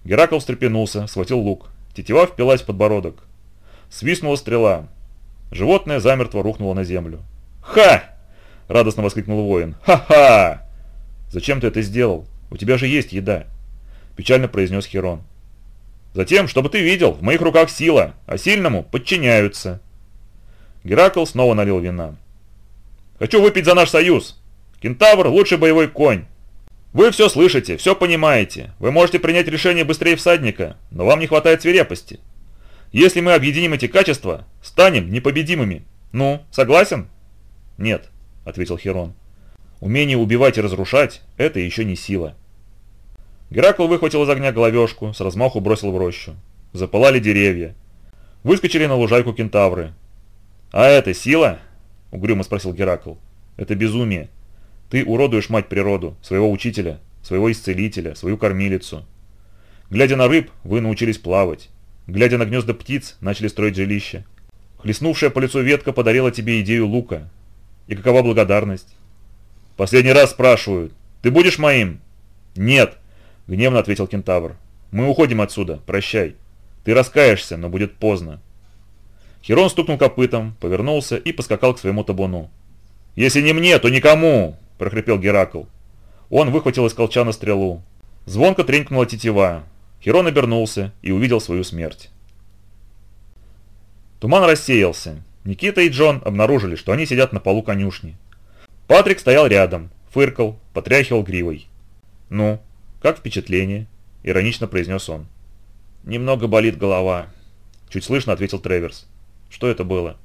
Speaker 1: Геракл встрепенулся, схватил лук. Тетива впилась в подбородок. Свистнула стрела. Животное замертво рухнуло на землю. «Ха!» – радостно воскликнул воин. «Ха-ха!» «Зачем ты это сделал? У тебя же есть еда!» – печально произнес Херон. «Затем, чтобы ты видел, в моих руках сила, а сильному подчиняются». Геракл снова налил вина. «Хочу выпить за наш союз! Кентавр – лучший боевой конь! Вы все слышите, все понимаете, вы можете принять решение быстрее всадника, но вам не хватает свирепости. Если мы объединим эти качества, станем непобедимыми. Ну, согласен? Нет, ответил Херон. Умение убивать и разрушать – это еще не сила. Геракл выхватил из огня головешку, с размаху бросил в рощу. Запылали деревья. Выскочили на лужайку кентавры. «А это сила?» – угрюмо спросил Геракл. «Это безумие. Ты уродуешь мать природу, своего учителя, своего исцелителя, свою кормилицу. Глядя на рыб, вы научились плавать. Глядя на гнезда птиц, начали строить жилище. Хлестнувшая по лицу ветка подарила тебе идею лука. И какова благодарность? Последний раз спрашивают. Ты будешь моим? Нет, гневно ответил кентавр. Мы уходим отсюда, прощай. Ты раскаешься, но будет поздно. Херон стукнул копытом, повернулся и поскакал к своему табуну. «Если не мне, то никому!» – прохрипел Геракл. Он выхватил из колчана стрелу. Звонко тренькнула тетива. Херон обернулся и увидел свою смерть. Туман рассеялся. Никита и Джон обнаружили, что они сидят на полу конюшни. Патрик стоял рядом, фыркал, потряхивал гривой. «Ну, как впечатление?» – иронично произнес он. «Немного болит голова», – чуть слышно ответил Треверс. «Что это было?»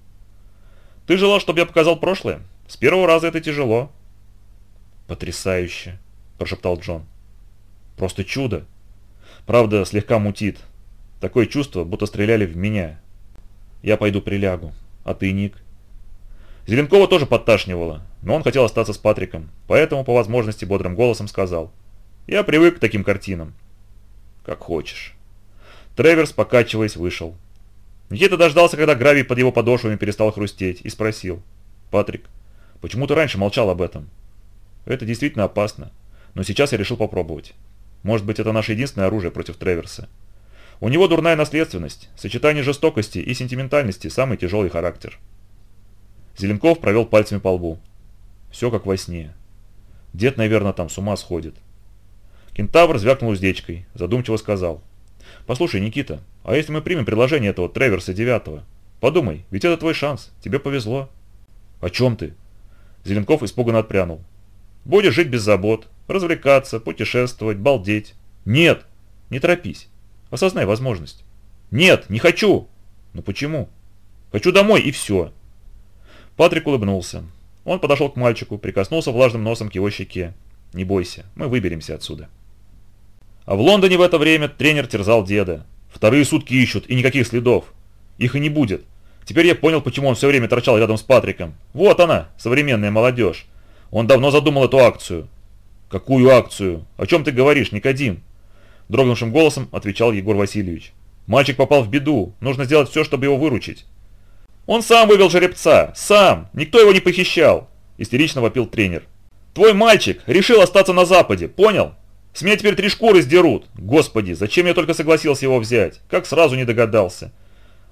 Speaker 1: «Ты желал, чтобы я показал прошлое? С первого раза это тяжело». «Потрясающе», – прошептал Джон. «Просто чудо!» Правда, слегка мутит. Такое чувство, будто стреляли в меня. Я пойду прилягу. А ты, Ник? Зеленкова тоже подташнивало, но он хотел остаться с Патриком, поэтому по возможности бодрым голосом сказал. Я привык к таким картинам. Как хочешь. Треверс, покачиваясь, вышел. Никита дождался, когда гравий под его подошвами перестал хрустеть, и спросил. «Патрик, почему ты раньше молчал об этом?» «Это действительно опасно, но сейчас я решил попробовать. Может быть, это наше единственное оружие против Треверса. У него дурная наследственность, сочетание жестокости и сентиментальности – самый тяжелый характер. Зеленков провел пальцами по лбу. Все как во сне. Дед, наверное, там с ума сходит. Кентавр звякнул уздечкой, задумчиво сказал. «Послушай, Никита, а если мы примем предложение этого Треверса Девятого? Подумай, ведь это твой шанс, тебе повезло». «О чем ты?» Зеленков испуганно отпрянул. «Будешь жить без забот, развлекаться, путешествовать, балдеть». «Нет! Не торопись. Осознай возможность». «Нет, не хочу!» «Ну почему?» «Хочу домой и все». Патрик улыбнулся. Он подошел к мальчику, прикоснулся влажным носом к его щеке. «Не бойся, мы выберемся отсюда». А в Лондоне в это время тренер терзал деда. Вторые сутки ищут, и никаких следов. Их и не будет. Теперь я понял, почему он все время торчал рядом с Патриком. Вот она, современная молодежь. Он давно задумал эту акцию. Какую акцию? О чем ты говоришь, Никодим? Дрогнувшим голосом отвечал Егор Васильевич. Мальчик попал в беду, нужно сделать все, чтобы его выручить. Он сам вывел жеребца, сам, никто его не похищал, истерично вопил тренер. Твой мальчик решил остаться на Западе, понял? С меня теперь три шкуры сдерут. Господи, зачем я только согласился его взять? Как сразу не догадался.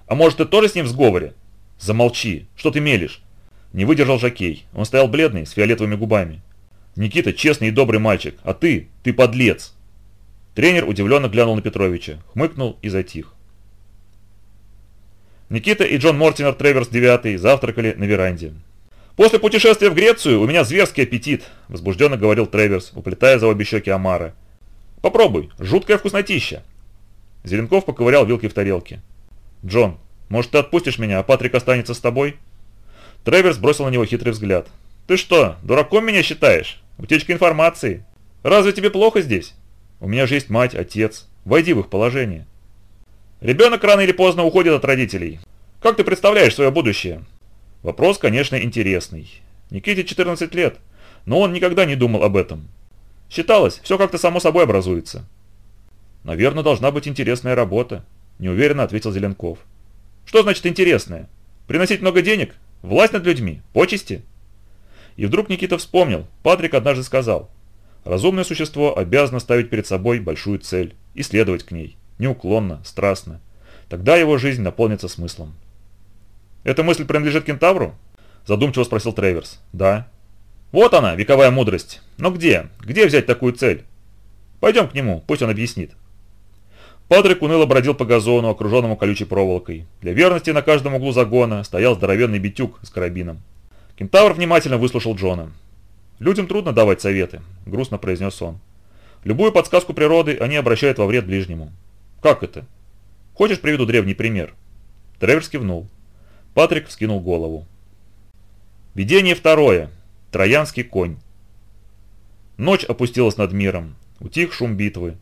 Speaker 1: А может, ты тоже с ним в сговоре? Замолчи. Что ты мелешь? Не выдержал Жакей. Он стоял бледный, с фиолетовыми губами. Никита честный и добрый мальчик, а ты, ты подлец. Тренер удивленно глянул на Петровича, хмыкнул и затих. Никита и Джон Мортимер Треверс девятый завтракали на веранде. «После путешествия в Грецию у меня зверский аппетит», – возбужденно говорил Треверс, уплетая за обе щеки омара. «Попробуй, жуткая вкуснотища». Зеленков поковырял вилкой в тарелке. «Джон, может ты отпустишь меня, а Патрик останется с тобой?» Треверс бросил на него хитрый взгляд. «Ты что, дураком меня считаешь? Утечка информации. Разве тебе плохо здесь? У меня же есть мать, отец. Войди в их положение». «Ребенок рано или поздно уходит от родителей. Как ты представляешь свое будущее?» Вопрос, конечно, интересный. Никите 14 лет, но он никогда не думал об этом. Считалось, все как-то само собой образуется. «Наверное, должна быть интересная работа», – неуверенно ответил Зеленков. «Что значит интересная? Приносить много денег? Власть над людьми? Почести?» И вдруг Никита вспомнил, Патрик однажды сказал, «Разумное существо обязано ставить перед собой большую цель и следовать к ней, неуклонно, страстно. Тогда его жизнь наполнится смыслом». «Эта мысль принадлежит кентавру?» Задумчиво спросил Треверс. «Да». «Вот она, вековая мудрость. Но где? Где взять такую цель?» «Пойдем к нему, пусть он объяснит». Патрик уныло бродил по газону, окруженному колючей проволокой. Для верности на каждом углу загона стоял здоровенный битюк с карабином. Кентавр внимательно выслушал Джона. «Людям трудно давать советы», – грустно произнес он. «Любую подсказку природы они обращают во вред ближнему». «Как это?» «Хочешь, приведу древний пример?» Треверс кивнул. Патрик вскинул голову. Видение второе. Троянский конь. Ночь опустилась над миром. Утих шум битвы.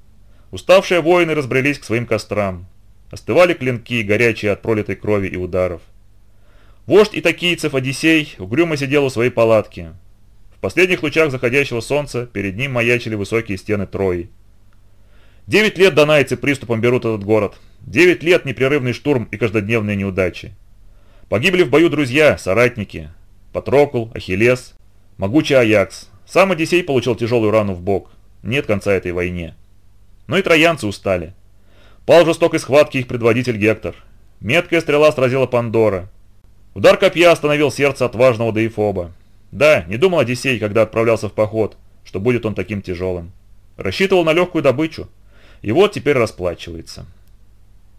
Speaker 1: Уставшие воины разбрелись к своим кострам. Остывали клинки, горячие от пролитой крови и ударов. Вождь итакийцев Одиссей угрюмо сидел у своей палатки. В последних лучах заходящего солнца перед ним маячили высокие стены Трои. Девять лет донайцы приступом берут этот город. Девять лет непрерывный штурм и каждодневные неудачи. Погибли в бою друзья, соратники. Патрокл, Ахиллес, могучий Аякс. Сам Одиссей получил тяжелую рану в бок. Нет конца этой войне. Но и троянцы устали. Пал в жестокой схватке их предводитель Гектор. Меткая стрела сразила Пандора. Удар копья остановил сердце отважного Деифоба. Да, не думал Одиссей, когда отправлялся в поход, что будет он таким тяжелым. Рассчитывал на легкую добычу. И вот теперь расплачивается.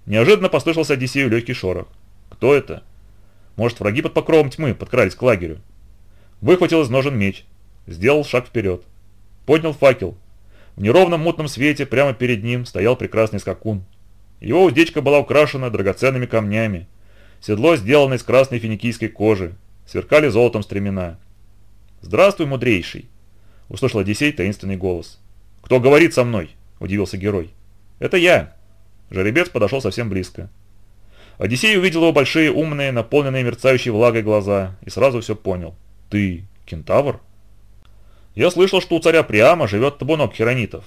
Speaker 1: Неожиданно послышался Одиссею легкий шорох. Кто это? Может, враги под покровом тьмы подкрались к лагерю. Выхватил из ножен меч. Сделал шаг вперед. Поднял факел. В неровном мутном свете прямо перед ним стоял прекрасный скакун. Его уздечка была украшена драгоценными камнями. Седло сделано из красной финикийской кожи. Сверкали золотом стремена. «Здравствуй, мудрейший!» – услышал Одиссей таинственный голос. «Кто говорит со мной?» – удивился герой. «Это я!» Жеребец подошел совсем близко. Одиссей увидел его большие, умные, наполненные мерцающей влагой глаза и сразу все понял. «Ты кентавр?» «Я слышал, что у царя Приама живет табунок херонитов.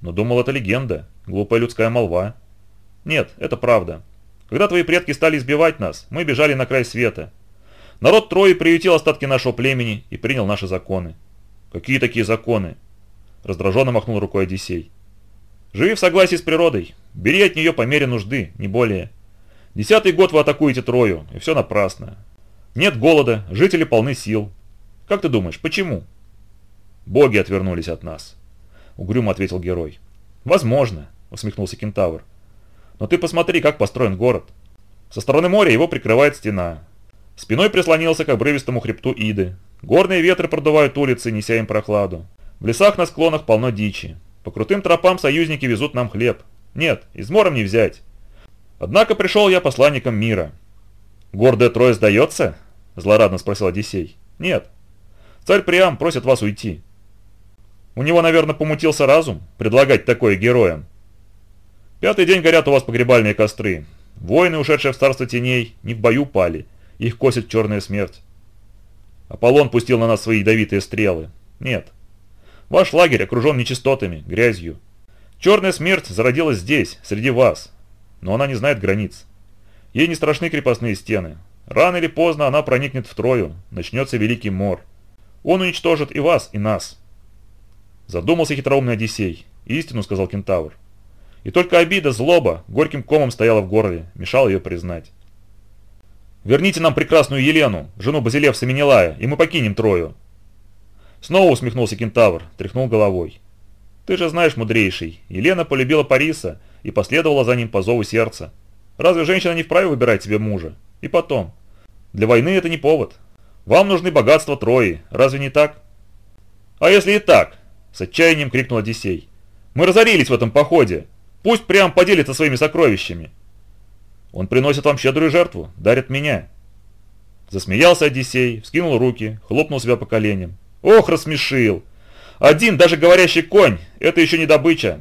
Speaker 1: Но думал, это легенда, глупая людская молва. Нет, это правда. Когда твои предки стали избивать нас, мы бежали на край света. Народ Трои приютил остатки нашего племени и принял наши законы. Какие такие законы? Раздраженно махнул рукой Одиссей. Живи в согласии с природой. Бери от нее по мере нужды, не более. Десятый год вы атакуете Трою, и все напрасно. Нет голода, жители полны сил. Как ты думаешь, почему?» «Боги отвернулись от нас», — угрюмо ответил герой. «Возможно», — усмехнулся кентавр. «Но ты посмотри, как построен город. Со стороны моря его прикрывает стена. Спиной прислонился к обрывистому хребту Иды. Горные ветры продувают улицы, неся им прохладу. В лесах на склонах полно дичи. По крутым тропам союзники везут нам хлеб. Нет, измором не взять. Однако пришел я посланником мира. «Гордая Троя сдается?» – злорадно спросил Одиссей. «Нет. Царь Приам просит вас уйти». У него, наверное, помутился разум предлагать такое героям. Пятый день горят у вас погребальные костры. Воины, ушедшие в царство теней, не в бою пали. Их косит черная смерть. Аполлон пустил на нас свои ядовитые стрелы. Нет. Ваш лагерь окружен нечистотами, грязью. Черная смерть зародилась здесь, среди вас. Но она не знает границ. Ей не страшны крепостные стены. Рано или поздно она проникнет в Трою, начнется Великий Мор. Он уничтожит и вас, и нас. Задумался хитроумный Одиссей. Истину сказал кентавр. И только обида, злоба, горьким комом стояла в горле, мешала ее признать. «Верните нам прекрасную Елену, жену Базилевса Менелая, и мы покинем Трою». Снова усмехнулся кентавр, тряхнул головой. «Ты же знаешь, мудрейший, Елена полюбила Париса и последовала за ним по зову сердца. Разве женщина не вправе выбирать себе мужа? И потом, для войны это не повод. Вам нужны богатства Трои, разве не так?» «А если и так?» – с отчаянием крикнул Одиссей. «Мы разорились в этом походе, Пусть прям поделится своими сокровищами. Он приносит вам щедрую жертву, дарит меня. Засмеялся Одиссей, вскинул руки, хлопнул себя по коленям. Ох, рассмешил. Один, даже говорящий конь, это еще не добыча.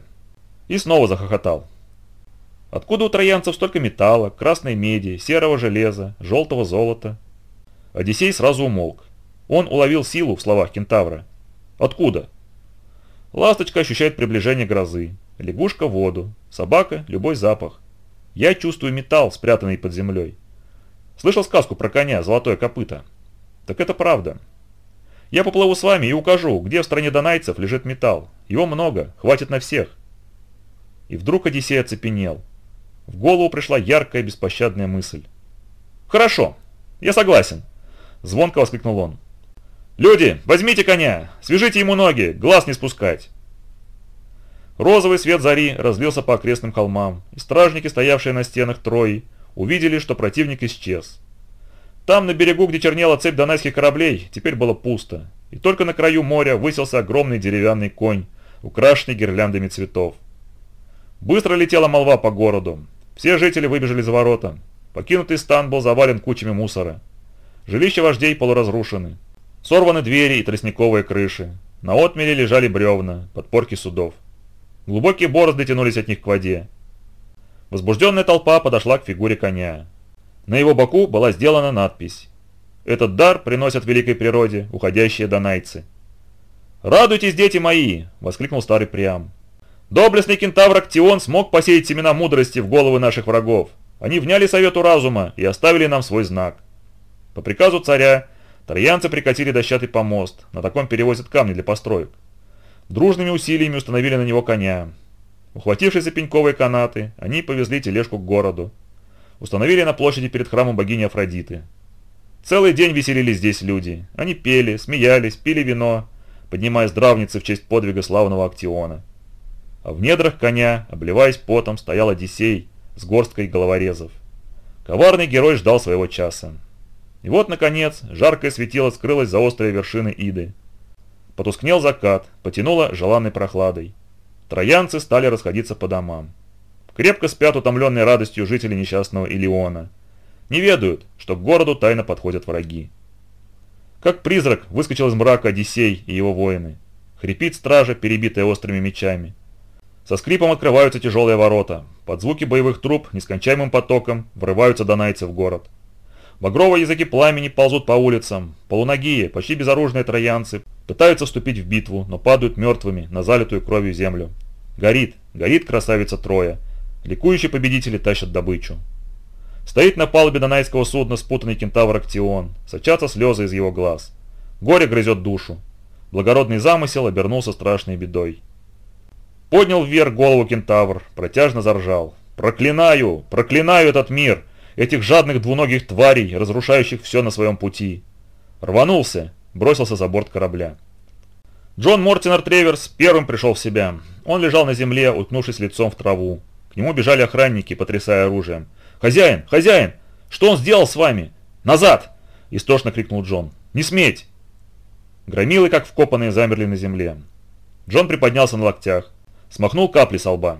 Speaker 1: И снова захохотал. Откуда у троянцев столько металла, красной меди, серого железа, желтого золота? Одиссей сразу умолк. Он уловил силу в словах кентавра. Откуда? Ласточка ощущает приближение грозы. Лягушка – воду, собака – любой запах. Я чувствую металл, спрятанный под землей. Слышал сказку про коня «Золотое копыто»? Так это правда. Я поплыву с вами и укажу, где в стране донайцев лежит металл. Его много, хватит на всех. И вдруг Одиссей оцепенел. В голову пришла яркая беспощадная мысль. «Хорошо, я согласен», – звонко воскликнул он. «Люди, возьмите коня, свяжите ему ноги, глаз не спускать». Розовый свет зари разлился по окрестным холмам, и стражники, стоявшие на стенах Трои, увидели, что противник исчез. Там, на берегу, где чернела цепь донайских кораблей, теперь было пусто, и только на краю моря высился огромный деревянный конь, украшенный гирляндами цветов. Быстро летела молва по городу. Все жители выбежали за ворота. Покинутый стан был завален кучами мусора. Жилища вождей полуразрушены. Сорваны двери и тростниковые крыши. На отмеле лежали бревна, подпорки судов. Глубокие борозды тянулись от них к воде. Возбужденная толпа подошла к фигуре коня. На его боку была сделана надпись «Этот дар приносят великой природе уходящие донайцы». «Радуйтесь, дети мои!» – воскликнул старый Приам. «Доблестный кентавр Актион смог посеять семена мудрости в головы наших врагов. Они вняли совету разума и оставили нам свой знак. По приказу царя троянцы прикатили дощатый помост, на таком перевозят камни для построек. Дружными усилиями установили на него коня. Ухватившись за пеньковые канаты, они повезли тележку к городу. Установили на площади перед храмом богини Афродиты. Целый день веселились здесь люди. Они пели, смеялись, пили вино, поднимая здравницы в честь подвига славного Актиона. А в недрах коня, обливаясь потом, стоял Одиссей с горсткой головорезов. Коварный герой ждал своего часа. И вот, наконец, жаркое светило скрылось за острой вершины Иды. Потускнел закат, потянуло желанной прохладой. Троянцы стали расходиться по домам. Крепко спят утомленные радостью жители несчастного Илиона. Не ведают, что к городу тайно подходят враги. Как призрак выскочил из мрака Одиссей и его воины. Хрипит стража, перебитая острыми мечами. Со скрипом открываются тяжелые ворота. Под звуки боевых труб нескончаемым потоком врываются донайцы в город. Багровые языки пламени ползут по улицам. Полуногие, почти безоружные троянцы Пытаются вступить в битву, но падают мертвыми на залитую кровью землю. Горит, горит красавица Троя. Ликующие победители тащат добычу. Стоит на палубе донайского судна спутанный кентавр Актион. Сочатся слезы из его глаз. Горе грызет душу. Благородный замысел обернулся страшной бедой. Поднял вверх голову кентавр, протяжно заржал. «Проклинаю! Проклинаю этот мир! Этих жадных двуногих тварей, разрушающих все на своем пути!» Рванулся, бросился за борт корабля. Джон Мортинер Треверс первым пришел в себя. Он лежал на земле, уткнувшись лицом в траву. К нему бежали охранники, потрясая оружием. «Хозяин! Хозяин! Что он сделал с вами? Назад!» – истошно крикнул Джон. «Не сметь!» Громилы, как вкопанные, замерли на земле. Джон приподнялся на локтях, смахнул капли со лба.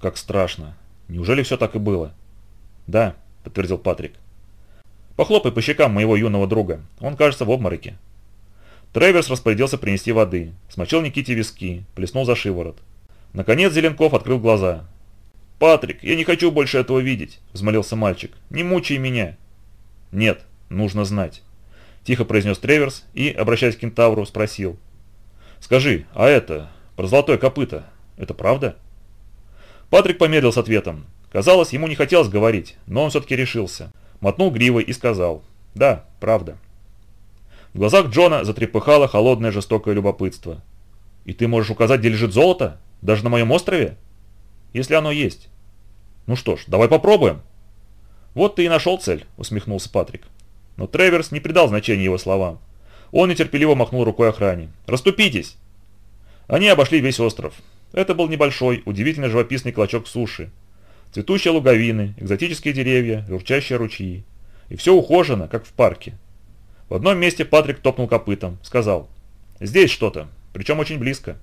Speaker 1: «Как страшно! Неужели все так и было?» «Да», – подтвердил Патрик. «Похлопай по щекам моего юного друга. Он, кажется, в обмороке». Треверс распорядился принести воды, смочил Никите виски, плеснул за шиворот. Наконец Зеленков открыл глаза. «Патрик, я не хочу больше этого видеть», – взмолился мальчик. «Не мучай меня». «Нет, нужно знать», – тихо произнес Треверс и, обращаясь к кентавру, спросил. «Скажи, а это, про золотое копыто, это правда?» Патрик помедлил с ответом. Казалось, ему не хотелось говорить, но он все-таки решился. Мотнул гривой и сказал. «Да, правда». В глазах Джона затрепыхало холодное жестокое любопытство. «И ты можешь указать, где лежит золото? Даже на моем острове?» «Если оно есть». «Ну что ж, давай попробуем». «Вот ты и нашел цель», — усмехнулся Патрик. Но Треверс не придал значения его словам. Он нетерпеливо махнул рукой охране. «Раступитесь!» Они обошли весь остров. Это был небольшой, удивительно живописный клочок суши. Цветущие луговины, экзотические деревья, журчащие ручьи. И все ухожено, как в парке. В одном месте Патрик топнул копытом, сказал «Здесь что-то, причем очень близко».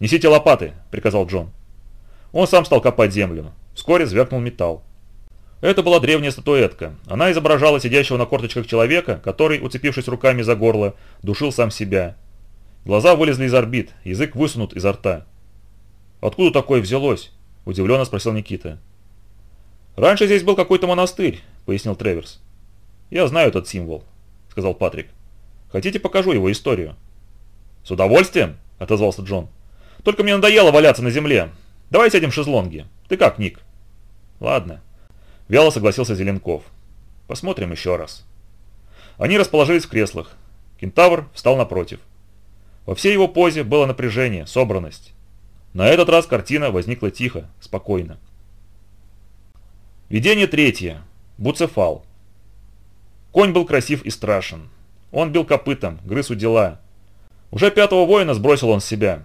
Speaker 1: «Несите лопаты», — приказал Джон. Он сам стал копать землю. Вскоре звякнул металл. Это была древняя статуэтка. Она изображала сидящего на корточках человека, который, уцепившись руками за горло, душил сам себя. Глаза вылезли из орбит, язык высунут изо рта. «Откуда такое взялось?» – удивленно спросил Никита. «Раньше здесь был какой-то монастырь», – пояснил Треверс. «Я знаю этот символ сказал Патрик. «Хотите, покажу его историю?» «С удовольствием», — отозвался Джон. «Только мне надоело валяться на земле. Давай сядем в шезлонги. Ты как, Ник?» «Ладно», — вяло согласился Зеленков. «Посмотрим еще раз». Они расположились в креслах. Кентавр встал напротив. Во всей его позе было напряжение, собранность. На этот раз картина возникла тихо, спокойно. Видение третье. Буцефал. Конь был красив и страшен. Он бил копытом, грыз у дела. Уже пятого воина сбросил он с себя.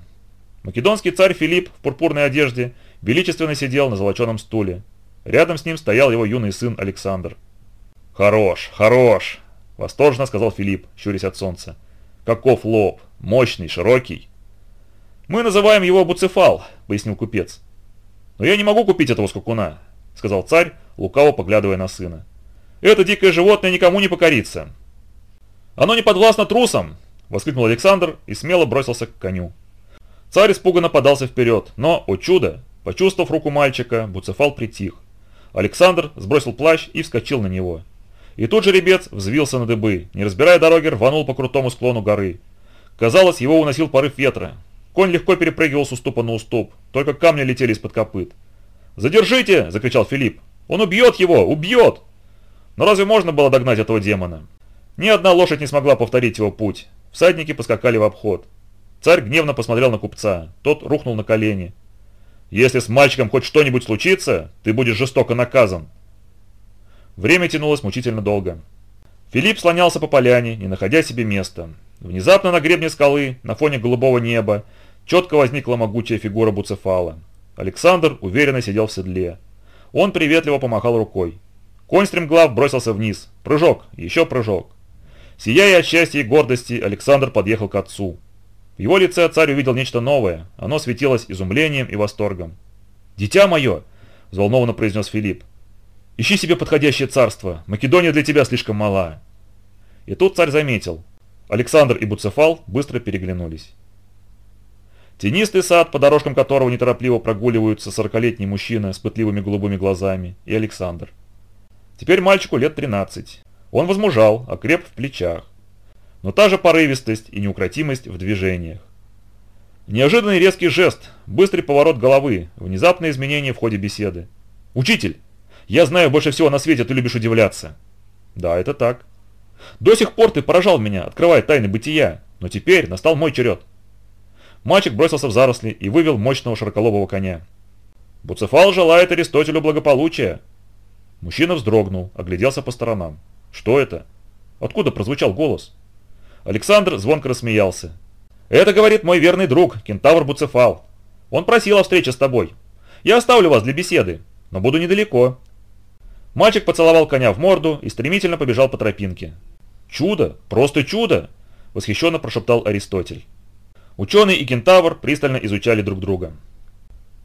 Speaker 1: Македонский царь Филипп в пурпурной одежде величественно сидел на золоченом стуле. Рядом с ним стоял его юный сын Александр. «Хорош, хорош!» – восторженно сказал Филипп, щурясь от солнца. «Каков лоб! Мощный, широкий!» «Мы называем его Буцефал», – пояснил купец. «Но я не могу купить этого скакуна», – сказал царь, лукаво поглядывая на сына. Это дикое животное никому не покорится. Оно не подвластно трусам, воскликнул Александр и смело бросился к коню. Царь испуганно подался вперед, но, о чудо, почувствовав руку мальчика, Буцефал притих. Александр сбросил плащ и вскочил на него. И тут жеребец взвился на дыбы, не разбирая дороги, рванул по крутому склону горы. Казалось, его уносил порыв ветра. Конь легко перепрыгивал с уступа на уступ, только камни летели из-под копыт. «Задержите!» – закричал Филипп. «Он убьет его! Убьет!» Но разве можно было догнать этого демона? Ни одна лошадь не смогла повторить его путь. Всадники поскакали в обход. Царь гневно посмотрел на купца. Тот рухнул на колени. «Если с мальчиком хоть что-нибудь случится, ты будешь жестоко наказан». Время тянулось мучительно долго. Филипп слонялся по поляне, не находя себе места. Внезапно на гребне скалы, на фоне голубого неба, четко возникла могучая фигура Буцефала. Александр уверенно сидел в седле. Он приветливо помахал рукой. Конь стремглав бросился вниз. Прыжок, еще прыжок. Сияя от счастья и гордости, Александр подъехал к отцу. В его лице царь увидел нечто новое. Оно светилось изумлением и восторгом. «Дитя мое!» – взволнованно произнес Филипп. «Ищи себе подходящее царство. Македония для тебя слишком мала». И тут царь заметил. Александр и Буцефал быстро переглянулись. Тенистый сад, по дорожкам которого неторопливо прогуливаются сорокалетний мужчина с пытливыми голубыми глазами, и Александр – Теперь мальчику лет 13. Он возмужал, окреп в плечах. Но та же порывистость и неукротимость в движениях. Неожиданный резкий жест, быстрый поворот головы, внезапное изменение в ходе беседы. «Учитель, я знаю больше всего на свете, ты любишь удивляться». «Да, это так». «До сих пор ты поражал меня, открывая тайны бытия, но теперь настал мой черед». Мальчик бросился в заросли и вывел мощного широколобого коня. «Буцефал желает Аристотелю благополучия», Мужчина вздрогнул, огляделся по сторонам. Что это? Откуда прозвучал голос? Александр звонко рассмеялся. «Это, говорит мой верный друг, кентавр Буцефал. Он просил о встрече с тобой. Я оставлю вас для беседы, но буду недалеко». Мальчик поцеловал коня в морду и стремительно побежал по тропинке. «Чудо! Просто чудо!» – восхищенно прошептал Аристотель. Ученый и кентавр пристально изучали друг друга.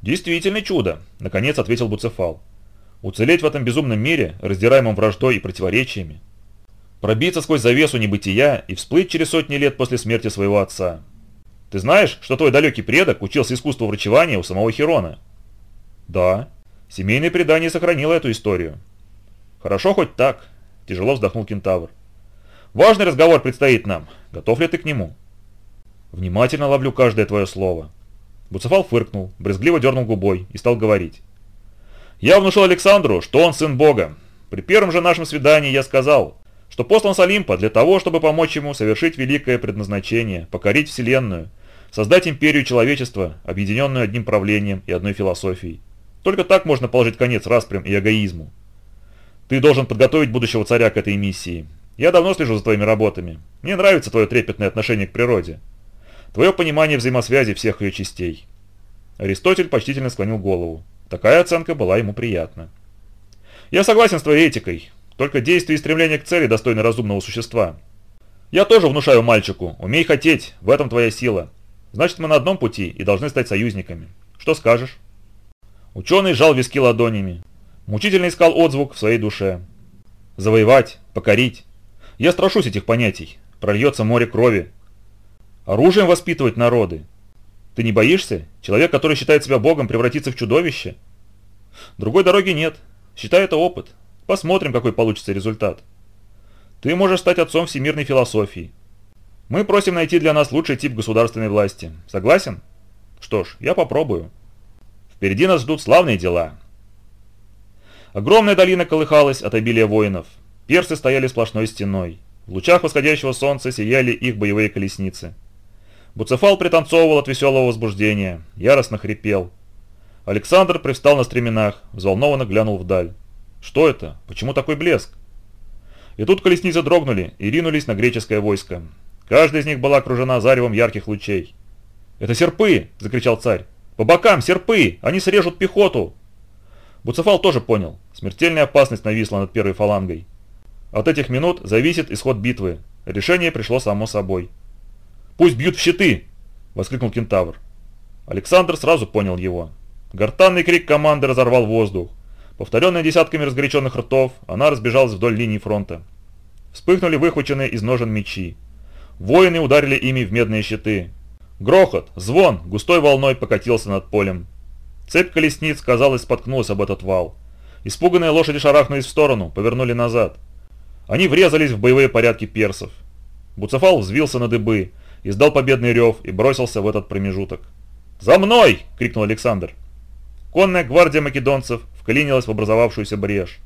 Speaker 1: «Действительно чудо!» – наконец ответил Буцефал. «Уцелеть в этом безумном мире, раздираемом враждой и противоречиями. Пробиться сквозь завесу небытия и всплыть через сотни лет после смерти своего отца. Ты знаешь, что твой далекий предок учился искусству врачевания у самого Херона?» «Да. Семейное предание сохранило эту историю». «Хорошо хоть так», – тяжело вздохнул кентавр. «Важный разговор предстоит нам. Готов ли ты к нему?» «Внимательно ловлю каждое твое слово». Буцефал фыркнул, брезгливо дернул губой и стал говорить. «Я внушил Александру, что он сын Бога. При первом же нашем свидании я сказал, что послан с Олимпа для того, чтобы помочь ему совершить великое предназначение, покорить Вселенную, создать империю человечества, объединенную одним правлением и одной философией. Только так можно положить конец распрям и эгоизму. Ты должен подготовить будущего царя к этой миссии. Я давно слежу за твоими работами. Мне нравится твое трепетное отношение к природе твое понимание взаимосвязи всех ее частей». Аристотель почтительно склонил голову. Такая оценка была ему приятна. «Я согласен с твоей этикой. Только действие и стремление к цели достойны разумного существа. Я тоже внушаю мальчику. Умей хотеть, в этом твоя сила. Значит, мы на одном пути и должны стать союзниками. Что скажешь?» Ученый сжал виски ладонями. Мучительно искал отзвук в своей душе. «Завоевать, покорить. Я страшусь этих понятий. Прольется море крови, Оружием воспитывать народы. Ты не боишься? Человек, который считает себя богом, превратится в чудовище? Другой дороги нет. Считай это опыт. Посмотрим, какой получится результат. Ты можешь стать отцом всемирной философии. Мы просим найти для нас лучший тип государственной власти. Согласен? Что ж, я попробую. Впереди нас ждут славные дела. Огромная долина колыхалась от обилия воинов. Персы стояли сплошной стеной. В лучах восходящего солнца сияли их боевые колесницы. Буцефал пританцовывал от веселого возбуждения, яростно хрипел. Александр привстал на стременах, взволнованно глянул вдаль. Что это? Почему такой блеск? И тут колесницы дрогнули и ринулись на греческое войско. Каждая из них была окружена заревом ярких лучей. «Это серпы!» – закричал царь. «По бокам серпы! Они срежут пехоту!» Буцефал тоже понял. Смертельная опасность нависла над первой фалангой. От этих минут зависит исход битвы. Решение пришло само собой. «Пусть бьют в щиты!» – воскликнул кентавр. Александр сразу понял его. Гортанный крик команды разорвал воздух. Повторенная десятками разгоряченных ртов, она разбежалась вдоль линии фронта. Вспыхнули выхваченные из ножен мечи. Воины ударили ими в медные щиты. Грохот, звон густой волной покатился над полем. Цепь колесниц, казалось, споткнулась об этот вал. Испуганные лошади шарахнулись в сторону, повернули назад. Они врезались в боевые порядки персов. Буцефал взвился на дыбы, издал победный рев и бросился в этот промежуток. «За мной!» – крикнул Александр. Конная гвардия македонцев вклинилась в образовавшуюся брешь.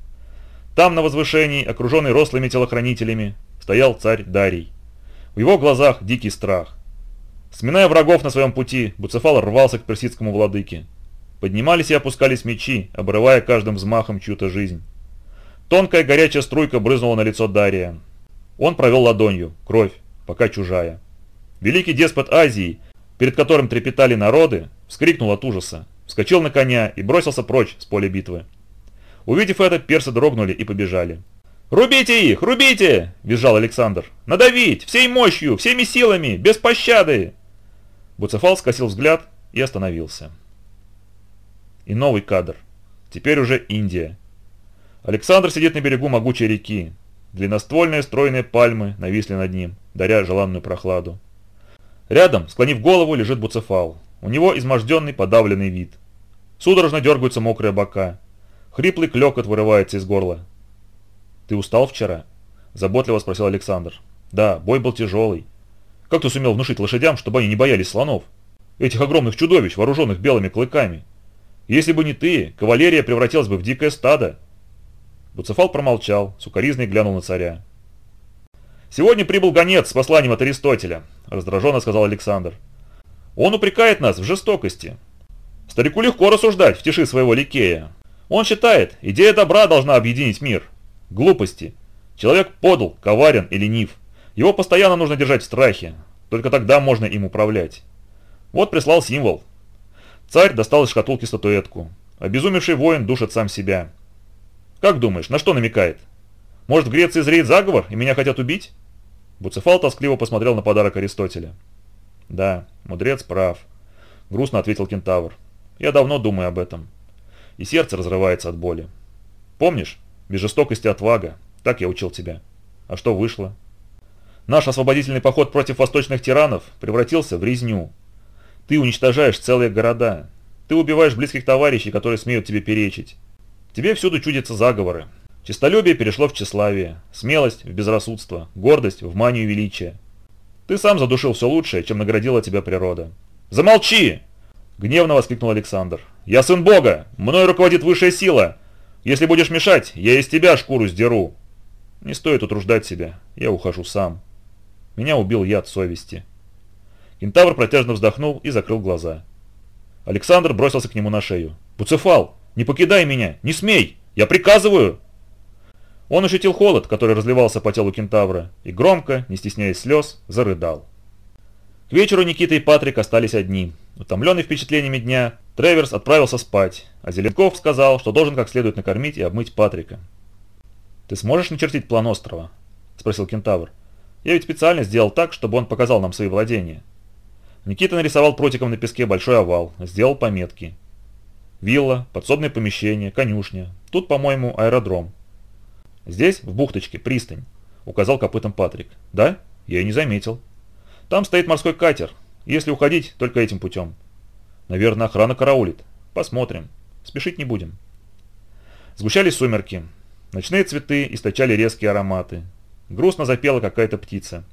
Speaker 1: Там, на возвышении, окруженный рослыми телохранителями, стоял царь Дарий. В его глазах дикий страх. Сминая врагов на своем пути, Буцефал рвался к персидскому владыке. Поднимались и опускались мечи, обрывая каждым взмахом чью-то жизнь. Тонкая горячая струйка брызнула на лицо Дария. Он провел ладонью, кровь, пока чужая. Великий деспот Азии, перед которым трепетали народы, вскрикнул от ужаса, вскочил на коня и бросился прочь с поля битвы. Увидев это, персы дрогнули и побежали. «Рубите их! Рубите!» – визжал Александр. «Надавить! Всей мощью! Всеми силами! Без пощады!» Буцефал скосил взгляд и остановился. И новый кадр. Теперь уже Индия. Александр сидит на берегу могучей реки. Длинноствольные стройные пальмы нависли над ним, даря желанную прохладу. Рядом, склонив голову, лежит Буцефал. У него изможденный, подавленный вид. Судорожно дергаются мокрые бока. Хриплый клекот вырывается из горла. «Ты устал вчера?» – заботливо спросил Александр. «Да, бой был тяжелый. Как ты сумел внушить лошадям, чтобы они не боялись слонов? Этих огромных чудовищ, вооруженных белыми клыками. Если бы не ты, кавалерия превратилась бы в дикое стадо». Буцефал промолчал, сукоризный глянул на царя. «Сегодня прибыл гонец с посланием от Аристотеля», – раздраженно сказал Александр. «Он упрекает нас в жестокости. Старику легко рассуждать в тиши своего ликея. Он считает, идея добра должна объединить мир. Глупости. Человек подал, коварен и ленив. Его постоянно нужно держать в страхе, только тогда можно им управлять. Вот прислал символ. Царь достал из шкатулки статуэтку. Обезумевший воин душит сам себя. Как думаешь, на что намекает? Может, в Греции зреет заговор, и меня хотят убить?» Буцефал тоскливо посмотрел на подарок Аристотеля. «Да, мудрец прав», — грустно ответил кентавр. «Я давно думаю об этом. И сердце разрывается от боли. Помнишь, без жестокости отвага, так я учил тебя. А что вышло? Наш освободительный поход против восточных тиранов превратился в резню. Ты уничтожаешь целые города. Ты убиваешь близких товарищей, которые смеют тебе перечить. Тебе всюду чудятся заговоры, Чистолюбие перешло в тщеславие, смелость в безрассудство, гордость в манию величия. Ты сам задушил все лучшее, чем наградила тебя природа. «Замолчи!» – гневно воскликнул Александр. «Я сын Бога! Мной руководит высшая сила! Если будешь мешать, я из тебя шкуру сдеру!» «Не стоит утруждать себя, я ухожу сам. Меня убил яд совести». Кентавр протяжно вздохнул и закрыл глаза. Александр бросился к нему на шею. «Буцефал, не покидай меня! Не смей! Я приказываю!» Он ощутил холод, который разливался по телу кентавра, и громко, не стесняясь слез, зарыдал. К вечеру Никита и Патрик остались одни. Утомленный впечатлениями дня, Треверс отправился спать, а Зеленков сказал, что должен как следует накормить и обмыть Патрика. «Ты сможешь начертить план острова?» – спросил кентавр. «Я ведь специально сделал так, чтобы он показал нам свои владения». Никита нарисовал прутиком на песке большой овал, сделал пометки. Вилла, подсобное помещение, конюшня. Тут, по-моему, аэродром. «Здесь, в бухточке, пристань», — указал копытом Патрик. «Да? Я и не заметил. Там стоит морской катер. Если уходить, только этим путем. Наверное, охрана караулит. Посмотрим. Спешить не будем». Сгущались сумерки. Ночные цветы источали резкие ароматы. Грустно запела какая-то птица.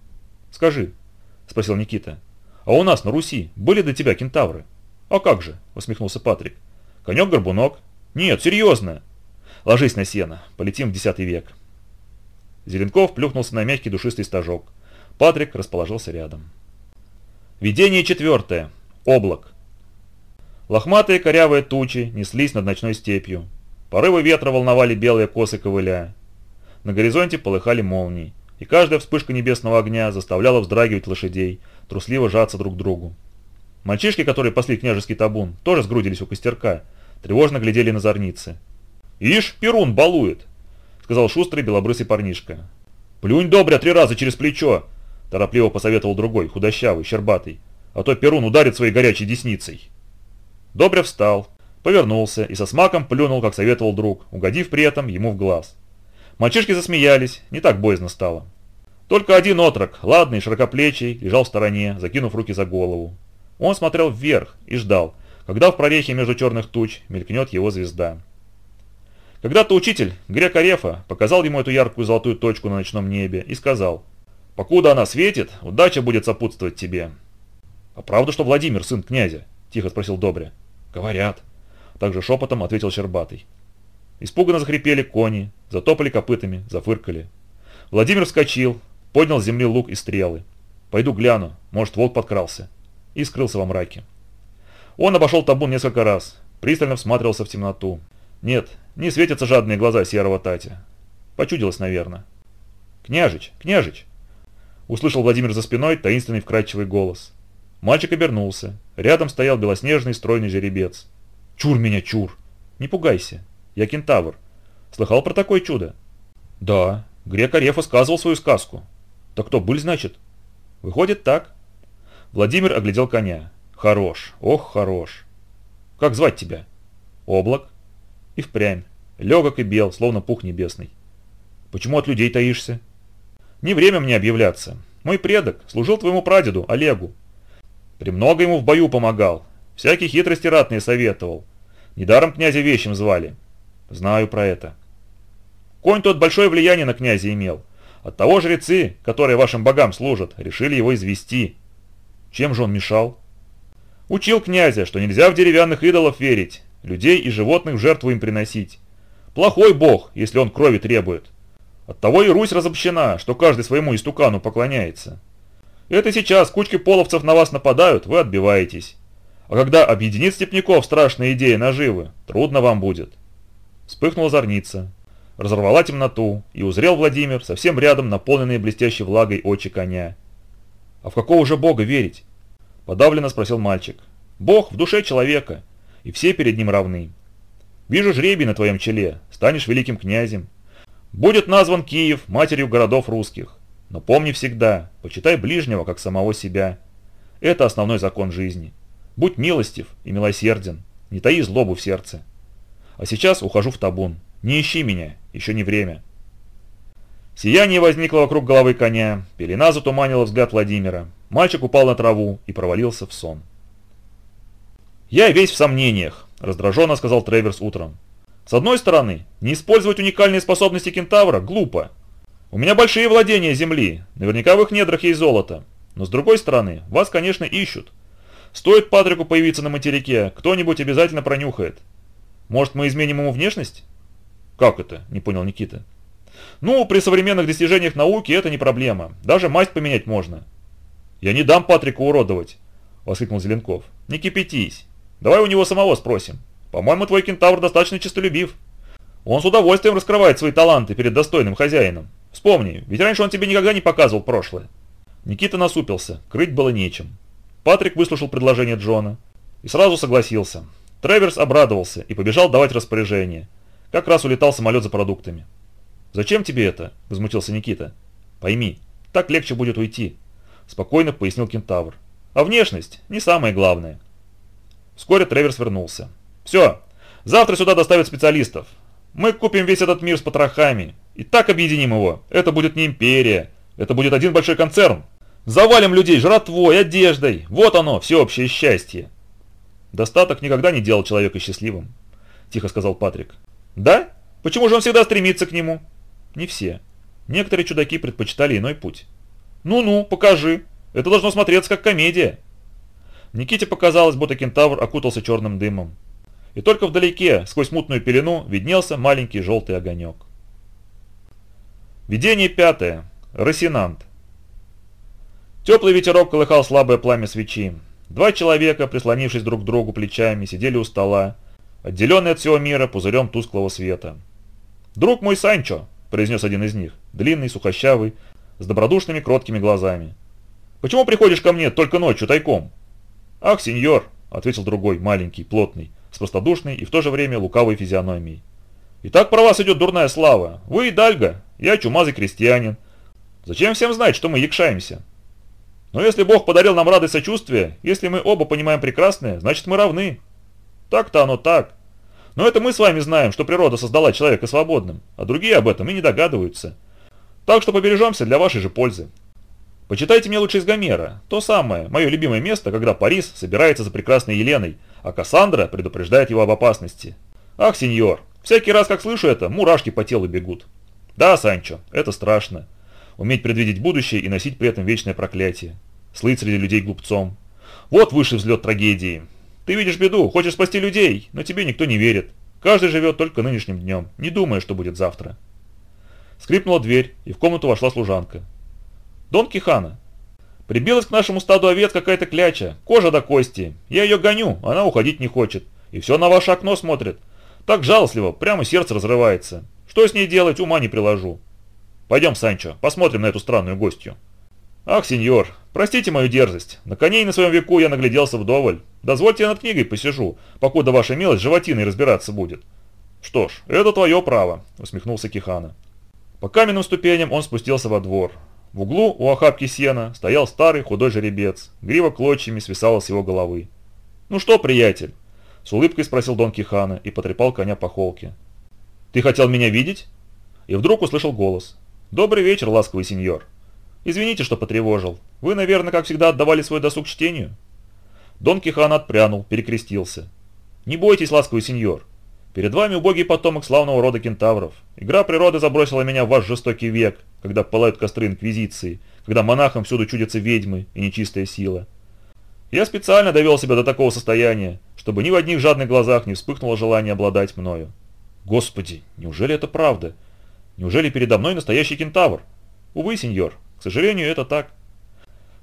Speaker 1: «Скажи», — спросил Никита, — «а у нас на Руси были до тебя кентавры?» «А как же?» — усмехнулся Патрик. «Конек-горбунок?» «Нет, серьезно!» Ложись на сено, полетим в десятый век. Зеленков плюхнулся на мягкий душистый стажок. Патрик расположился рядом. Видение четвертое. Облак. Лохматые корявые тучи неслись над ночной степью. Порывы ветра волновали белые косы ковыля. На горизонте полыхали молнии, и каждая вспышка небесного огня заставляла вздрагивать лошадей, трусливо жаться друг к другу. Мальчишки, которые пасли княжеский табун, тоже сгрудились у костерка, тревожно глядели на зорницы. «Ишь, Перун балует!» — сказал шустрый белобрысый парнишка. «Плюнь добря три раза через плечо!» — торопливо посоветовал другой, худощавый, щербатый. «А то Перун ударит своей горячей десницей!» Добря встал, повернулся и со смаком плюнул, как советовал друг, угодив при этом ему в глаз. Мальчишки засмеялись, не так боязно стало. Только один отрок, ладный, широкоплечий, лежал в стороне, закинув руки за голову. Он смотрел вверх и ждал, когда в прорехе между черных туч мелькнет его звезда. Когда-то учитель, грек Арефа, показал ему эту яркую золотую точку на ночном небе и сказал, «Покуда она светит, удача будет сопутствовать тебе». «А правда, что Владимир сын князя?» – тихо спросил Добря. «Говорят». Также шепотом ответил Щербатый. Испуганно захрипели кони, затопали копытами, зафыркали. Владимир вскочил, поднял с земли лук и стрелы. «Пойду гляну, может, волк подкрался». И скрылся во мраке. Он обошел табун несколько раз, пристально всматривался в темноту. Нет, не светятся жадные глаза серого Татя. Почудилось, наверное. «Княжич! Княжич!» Услышал Владимир за спиной таинственный вкрадчивый голос. Мальчик обернулся. Рядом стоял белоснежный стройный жеребец. «Чур меня, чур! Не пугайся. Я кентавр. Слыхал про такое чудо?» «Да. Грек Арефа сказывал свою сказку. Так кто, быль, значит?» «Выходит, так». Владимир оглядел коня. «Хорош. Ох, хорош. Как звать тебя?» «Облак». И впрямь. Легок и бел, словно пух небесный. Почему от людей таишься? Не время мне объявляться. Мой предок служил твоему прадеду, Олегу. Премного ему в бою помогал. Всякие хитрости ратные советовал. Недаром князя вещим звали. Знаю про это. Конь тот большое влияние на князя имел. Оттого жрецы, которые вашим богам служат, решили его извести. Чем же он мешал? Учил князя, что нельзя в деревянных идолов верить, людей и животных в жертву им приносить. Плохой бог, если он крови требует. Оттого и Русь разобщена, что каждый своему истукану поклоняется. Это сейчас кучки половцев на вас нападают, вы отбиваетесь. А когда объединит степняков страшная идея наживы, трудно вам будет. Вспыхнула зорница. разорвала темноту, и узрел Владимир совсем рядом наполненные блестящей влагой очи коня. «А в какого же бога верить?» – подавленно спросил мальчик. «Бог в душе человека, и все перед ним равны. Вижу жребий на твоем челе, станешь великим князем. Будет назван Киев матерью городов русских. Но помни всегда, почитай ближнего, как самого себя. Это основной закон жизни. Будь милостив и милосерден, не таи злобу в сердце. А сейчас ухожу в табун. Не ищи меня, еще не время. Сияние возникло вокруг головы коня, пелена затуманила взгляд Владимира. Мальчик упал на траву и провалился в сон. «Я весь в сомнениях», – раздраженно сказал Треверс утром. «С одной стороны, не использовать уникальные способности кентавра глупо. У меня большие владения земли, наверняка в их недрах есть золото. Но с другой стороны, вас, конечно, ищут. Стоит Патрику появиться на материке, кто-нибудь обязательно пронюхает. Может, мы изменим ему внешность?» «Как это?» – не понял Никита. «Ну, при современных достижениях науки это не проблема. Даже масть поменять можно». «Я не дам Патрику уродовать», – воскликнул Зеленков. «Не кипятись. Давай у него самого спросим. По-моему, твой кентавр достаточно честолюбив. Он с удовольствием раскрывает свои таланты перед достойным хозяином. Вспомни, ведь раньше он тебе никогда не показывал прошлое. Никита насупился, крыть было нечем. Патрик выслушал предложение Джона и сразу согласился. Треверс обрадовался и побежал давать распоряжение. Как раз улетал самолет за продуктами. «Зачем тебе это?» – возмутился Никита. «Пойми, так легче будет уйти», – спокойно пояснил кентавр. «А внешность не самое главное». Вскоре Треверс вернулся. «Все, завтра сюда доставят специалистов. Мы купим весь этот мир с потрохами. И так объединим его. Это будет не империя. Это будет один большой концерн. Завалим людей жратвой, одеждой. Вот оно, всеобщее счастье». «Достаток никогда не делал человека счастливым», – тихо сказал Патрик. «Да? Почему же он всегда стремится к нему?» «Не все. Некоторые чудаки предпочитали иной путь». «Ну-ну, покажи. Это должно смотреться как комедия». Никите показалось, будто кентавр окутался черным дымом. И только вдалеке, сквозь мутную пелену, виднелся маленький желтый огонек. Видение пятое. Росинант. Теплый ветерок колыхал слабое пламя свечи. Два человека, прислонившись друг к другу плечами, сидели у стола, отделенные от всего мира пузырем тусклого света. «Друг мой Санчо», – произнес один из них, длинный, сухощавый, с добродушными кроткими глазами. «Почему приходишь ко мне только ночью тайком?» «Ах, сеньор!» – ответил другой, маленький, плотный, с простодушной и в то же время лукавой физиономией. «И так про вас идет дурная слава. Вы и Дальга, я чумазый крестьянин. Зачем всем знать, что мы якшаемся? Но если Бог подарил нам радость сочувствия, если мы оба понимаем прекрасное, значит мы равны. Так-то оно так. Но это мы с вами знаем, что природа создала человека свободным, а другие об этом и не догадываются. Так что побережемся для вашей же пользы. Почитайте мне лучше из Гомера. То самое, мое любимое место, когда Парис собирается за прекрасной Еленой, а Кассандра предупреждает его об опасности. Ах, сеньор, всякий раз, как слышу это, мурашки по телу бегут. Да, Санчо, это страшно. Уметь предвидеть будущее и носить при этом вечное проклятие. Слыть среди людей глупцом. Вот высший взлет трагедии. Ты видишь беду, хочешь спасти людей, но тебе никто не верит. Каждый живет только нынешним днем, не думая, что будет завтра. Скрипнула дверь, и в комнату вошла служанка. Дон Кихана. Прибилась к нашему стаду овец какая-то кляча, кожа до кости. Я ее гоню, она уходить не хочет. И все на ваше окно смотрит. Так жалостливо, прямо сердце разрывается. Что с ней делать, ума не приложу. Пойдем, Санчо, посмотрим на эту странную гостью. Ах, сеньор, простите мою дерзость. На коней на своем веку я нагляделся вдоволь. Дозвольте я над книгой посижу, покуда ваша милость животиной разбираться будет. Что ж, это твое право, усмехнулся Кихана. По каменным ступеням он спустился во двор. В углу у охапки сена стоял старый худой жеребец, грива клочьями свисала с его головы. «Ну что, приятель?» – с улыбкой спросил Дон Кихана и потрепал коня по холке. «Ты хотел меня видеть?» И вдруг услышал голос. «Добрый вечер, ласковый сеньор. Извините, что потревожил. Вы, наверное, как всегда отдавали свой досуг чтению?» Дон Кихан отпрянул, перекрестился. «Не бойтесь, ласковый сеньор. Перед вами убогий потомок славного рода кентавров. Игра природы забросила меня в ваш жестокий век, когда пылают костры инквизиции, когда монахам всюду чудятся ведьмы и нечистая сила. Я специально довел себя до такого состояния, чтобы ни в одних жадных глазах не вспыхнуло желание обладать мною. Господи, неужели это правда? Неужели передо мной настоящий кентавр? Увы, сеньор, к сожалению, это так.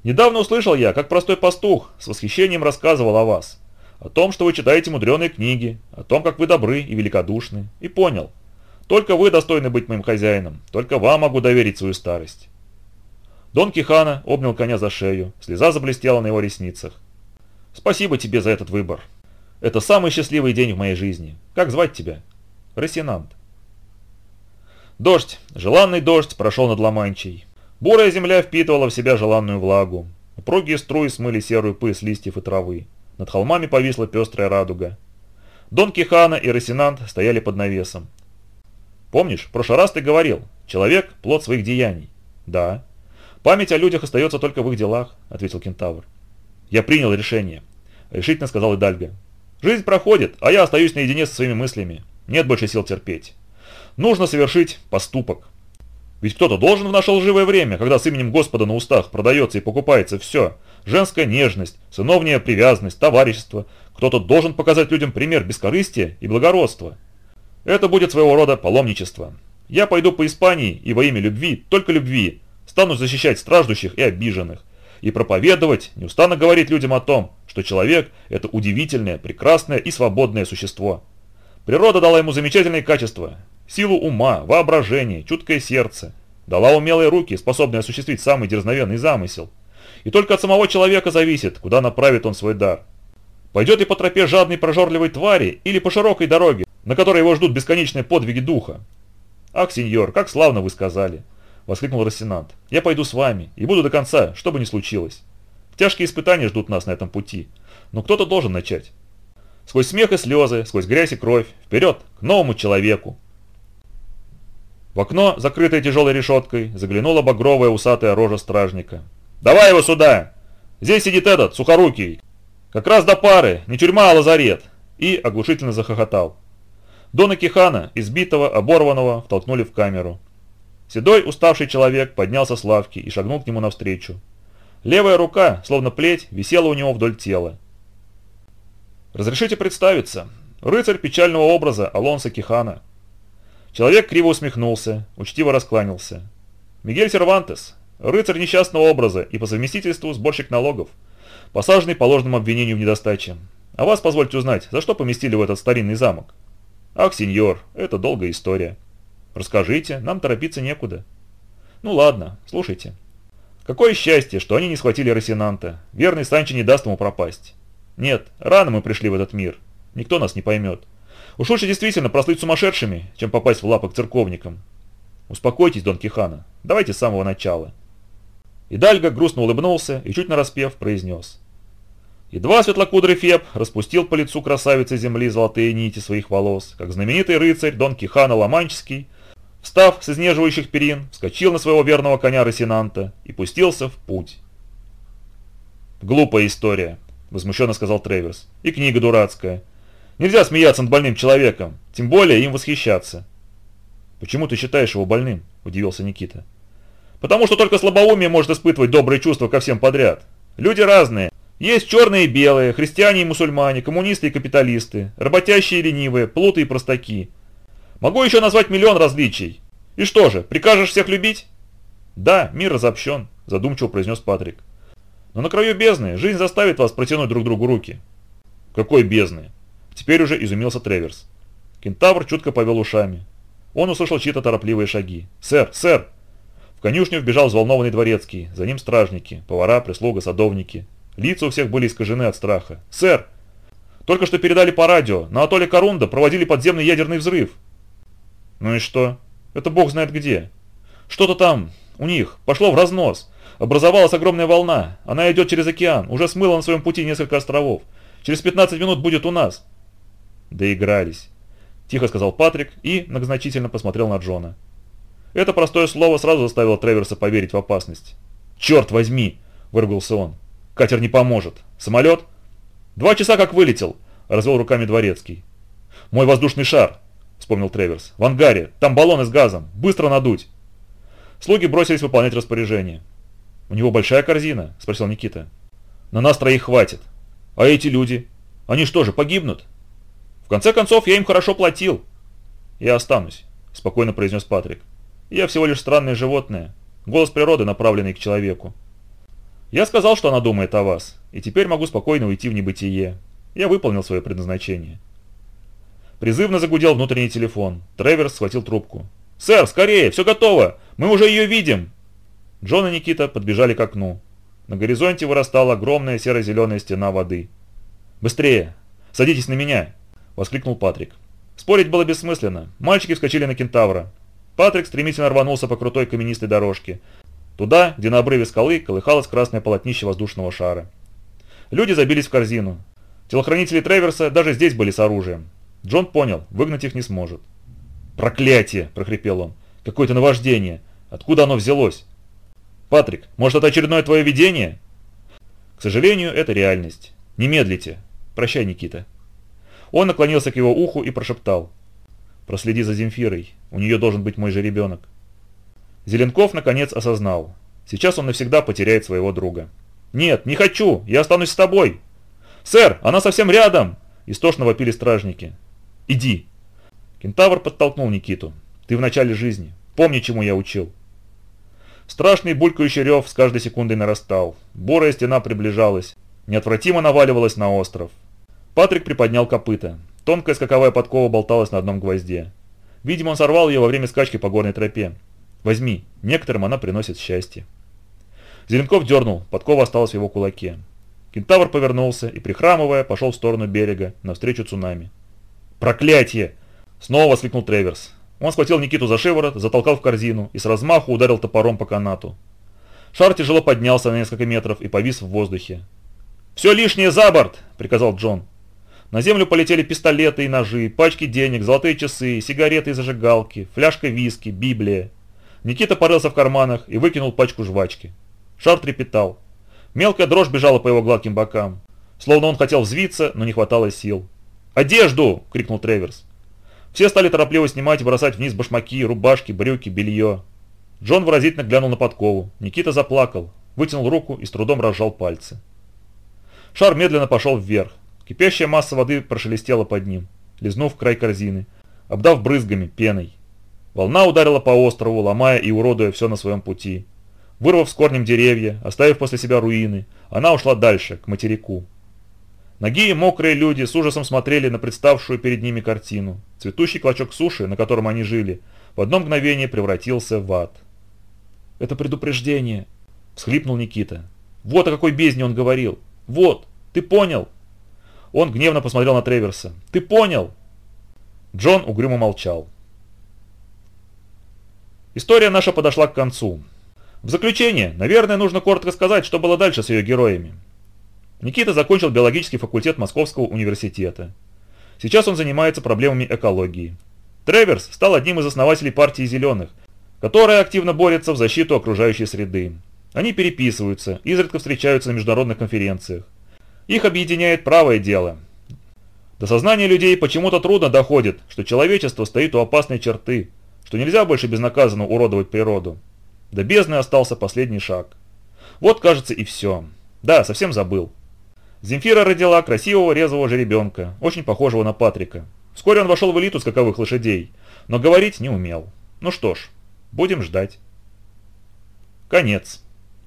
Speaker 1: Недавно услышал я, как простой пастух с восхищением рассказывал о вас о том, что вы читаете мудреные книги, о том, как вы добры и великодушны, и понял. Только вы достойны быть моим хозяином, только вам могу доверить свою старость». Дон Кихана обнял коня за шею, слеза заблестела на его ресницах. «Спасибо тебе за этот выбор. Это самый счастливый день в моей жизни. Как звать тебя?» «Росинант». Дождь, желанный дождь, прошел над Ламанчей. Бурая земля впитывала в себя желанную влагу. Упругие струи смыли серую пыль с листьев и травы. Над холмами повисла пестрая радуга. Дон Кихана и Росинант стояли под навесом. «Помнишь, в прошлый раз ты говорил, человек – плод своих деяний?» «Да». «Память о людях остается только в их делах», – ответил кентавр. «Я принял решение», – решительно сказал Идальго. «Жизнь проходит, а я остаюсь наедине со своими мыслями. Нет больше сил терпеть. Нужно совершить поступок. Ведь кто-то должен в наше лживое время, когда с именем Господа на устах продается и покупается все, женская нежность, сыновняя привязанность, товарищество, кто-то должен показать людям пример бескорыстия и благородства. Это будет своего рода паломничество. Я пойду по Испании и во имя любви, только любви, стану защищать страждущих и обиженных, и проповедовать, неустанно говорить людям о том, что человек – это удивительное, прекрасное и свободное существо. Природа дала ему замечательные качества – силу ума, воображение, чуткое сердце, дала умелые руки, способные осуществить самый дерзновенный замысел. И только от самого человека зависит, куда направит он свой дар. Пойдет ли по тропе жадной прожорливой твари или по широкой дороге, на которой его ждут бесконечные подвиги духа? «Ах, сеньор, как славно вы сказали!» – воскликнул Рассенант. «Я пойду с вами и буду до конца, что бы ни случилось. Тяжкие испытания ждут нас на этом пути, но кто-то должен начать. Сквозь смех и слезы, сквозь грязь и кровь, вперед, к новому человеку!» В окно, закрытое тяжелой решеткой, заглянула багровая усатая рожа стражника. «Давай его сюда! Здесь сидит этот, сухорукий! Как раз до пары, не тюрьма, а лазарет!» И оглушительно захохотал. Дона Кихана, избитого, оборванного, втолкнули в камеру. Седой, уставший человек поднялся с лавки и шагнул к нему навстречу. Левая рука, словно плеть, висела у него вдоль тела. «Разрешите представиться. Рыцарь печального образа Алонсо Кихана». Человек криво усмехнулся, учтиво раскланялся. «Мигель Сервантес, рыцарь несчастного образа и по совместительству сборщик налогов, посаженный по ложному обвинению в недостаче. А вас позвольте узнать, за что поместили в этот старинный замок?» «Ах, сеньор, это долгая история». «Расскажите, нам торопиться некуда». «Ну ладно, слушайте». Какое счастье, что они не схватили Росинанта. Верный Санчо не даст ему пропасть. Нет, рано мы пришли в этот мир. Никто нас не поймет. Уж лучше действительно прослыть сумасшедшими, чем попасть в лапы к церковникам. Успокойтесь, Дон Кихана. Давайте с самого начала. Идальго грустно улыбнулся и чуть нараспев произнес. Едва светлокудрый Феб распустил по лицу красавицы земли золотые нити своих волос, как знаменитый рыцарь Дон Кихана Ломанческий, встав с изнеживающих перин, вскочил на своего верного коня Росинанта и пустился в путь. «Глупая история», — возмущенно сказал Треверс, — «и книга дурацкая. Нельзя смеяться над больным человеком, тем более им восхищаться». «Почему ты считаешь его больным?» – удивился Никита. «Потому что только слабоумие может испытывать добрые чувства ко всем подряд. Люди разные, есть черные и белые, христиане и мусульмане, коммунисты и капиталисты, работящие и ленивые, плуты и простаки. Могу еще назвать миллион различий. И что же, прикажешь всех любить? Да, мир разобщен, задумчиво произнес Патрик. Но на краю бездны жизнь заставит вас протянуть друг другу руки. Какой бездны? Теперь уже изумился Треверс. Кентавр чутко повел ушами. Он услышал чьи-то торопливые шаги. «Сэр! Сэр!» В конюшню вбежал взволнованный дворецкий, за ним стражники, повара, прислуга, садовники. Лица у всех были искажены от страха. «Сэр! Только что передали по радио. На атолле Корунда проводили подземный ядерный взрыв». «Ну и что? Это бог знает где. Что-то там, у них, пошло в разнос. Образовалась огромная волна. Она идет через океан. Уже смыла на своем пути несколько островов. Через 15 минут будет у нас». «Доигрались», – тихо сказал Патрик и многозначительно посмотрел на Джона. Это простое слово сразу заставило Треверса поверить в опасность. «Черт возьми!» – выругался он. Катер не поможет. Самолет? Два часа как вылетел, развел руками дворецкий. Мой воздушный шар, вспомнил Треверс. В ангаре, там баллоны с газом, быстро надуть. Слуги бросились выполнять распоряжение. «У него большая корзина?» – спросил Никита. «На нас троих хватит. А эти люди? Они что же, погибнут?» «В конце концов, я им хорошо платил». «Я останусь», – спокойно произнес Патрик. «Я всего лишь странное животное. Голос природы, направленный к человеку. Я сказал, что она думает о вас, и теперь могу спокойно уйти в небытие. Я выполнил свое предназначение. Призывно загудел внутренний телефон. Треверс схватил трубку. «Сэр, скорее, все готово! Мы уже ее видим!» Джон и Никита подбежали к окну. На горизонте вырастала огромная серо-зеленая стена воды. «Быстрее! Садитесь на меня!» – воскликнул Патрик. Спорить было бессмысленно. Мальчики вскочили на кентавра. Патрик стремительно рванулся по крутой каменистой дорожке. Туда, где на обрыве скалы колыхалось красное полотнище воздушного шара. Люди забились в корзину. Телохранители Треверса даже здесь были с оружием. Джон понял, выгнать их не сможет. «Проклятие!» – прохрипел он. «Какое-то наваждение! Откуда оно взялось?» «Патрик, может это очередное твое видение?» «К сожалению, это реальность. Не медлите. Прощай, Никита». Он наклонился к его уху и прошептал. «Проследи за Земфирой. У нее должен быть мой же ребенок». Зеленков наконец осознал. Сейчас он навсегда потеряет своего друга. «Нет, не хочу! Я останусь с тобой!» «Сэр, она совсем рядом!» Истошно вопили стражники. «Иди!» Кентавр подтолкнул Никиту. «Ты в начале жизни. Помни, чему я учил». Страшный булькающий рев с каждой секундой нарастал. Борая стена приближалась. Неотвратимо наваливалась на остров. Патрик приподнял копыта. Тонкая скаковая подкова болталась на одном гвозде. Видимо, он сорвал ее во время скачки по горной тропе. Возьми, некоторым она приносит счастье. Зеленков дернул, подкова осталась в его кулаке. Кентавр повернулся и, прихрамывая, пошел в сторону берега, навстречу цунами. «Проклятие!» Снова воскликнул Треверс. Он схватил Никиту за шиворот, затолкал в корзину и с размаху ударил топором по канату. Шар тяжело поднялся на несколько метров и повис в воздухе. «Все лишнее за борт!» – приказал Джон. На землю полетели пистолеты и ножи, пачки денег, золотые часы, сигареты и зажигалки, фляжка виски, Библия. Никита порылся в карманах и выкинул пачку жвачки. Шар трепетал. Мелкая дрожь бежала по его гладким бокам. Словно он хотел взвиться, но не хватало сил. «Одежду!» – крикнул Треверс. Все стали торопливо снимать и бросать вниз башмаки, рубашки, брюки, белье. Джон выразительно глянул на подкову. Никита заплакал, вытянул руку и с трудом разжал пальцы. Шар медленно пошел вверх. Кипящая масса воды прошелестела под ним, лизнув край корзины, обдав брызгами, пеной. Волна ударила по острову, ломая и уродуя все на своем пути. Вырвав с корнем деревья, оставив после себя руины, она ушла дальше, к материку. Ноги и мокрые люди с ужасом смотрели на представшую перед ними картину. Цветущий клочок суши, на котором они жили, в одно мгновение превратился в ад. «Это предупреждение!» – всхлипнул Никита. «Вот о какой бездне он говорил! Вот! Ты понял?» Он гневно посмотрел на Треверса. «Ты понял?» Джон угрюмо молчал. История наша подошла к концу. В заключение, наверное, нужно коротко сказать, что было дальше с ее героями. Никита закончил биологический факультет Московского университета. Сейчас он занимается проблемами экологии. Треверс стал одним из основателей партии «Зеленых», которая активно борется в защиту окружающей среды. Они переписываются, изредка встречаются на международных конференциях. Их объединяет правое дело. До сознания людей почему-то трудно доходит, что человечество стоит у опасной черты, что нельзя больше безнаказанно уродовать природу. До бездны остался последний шаг. Вот, кажется, и все. Да, совсем забыл. Земфира родила красивого резвого жеребенка, очень похожего на Патрика. Вскоре он вошел в элиту скаковых лошадей, но говорить не умел. Ну что ж, будем ждать. Конец.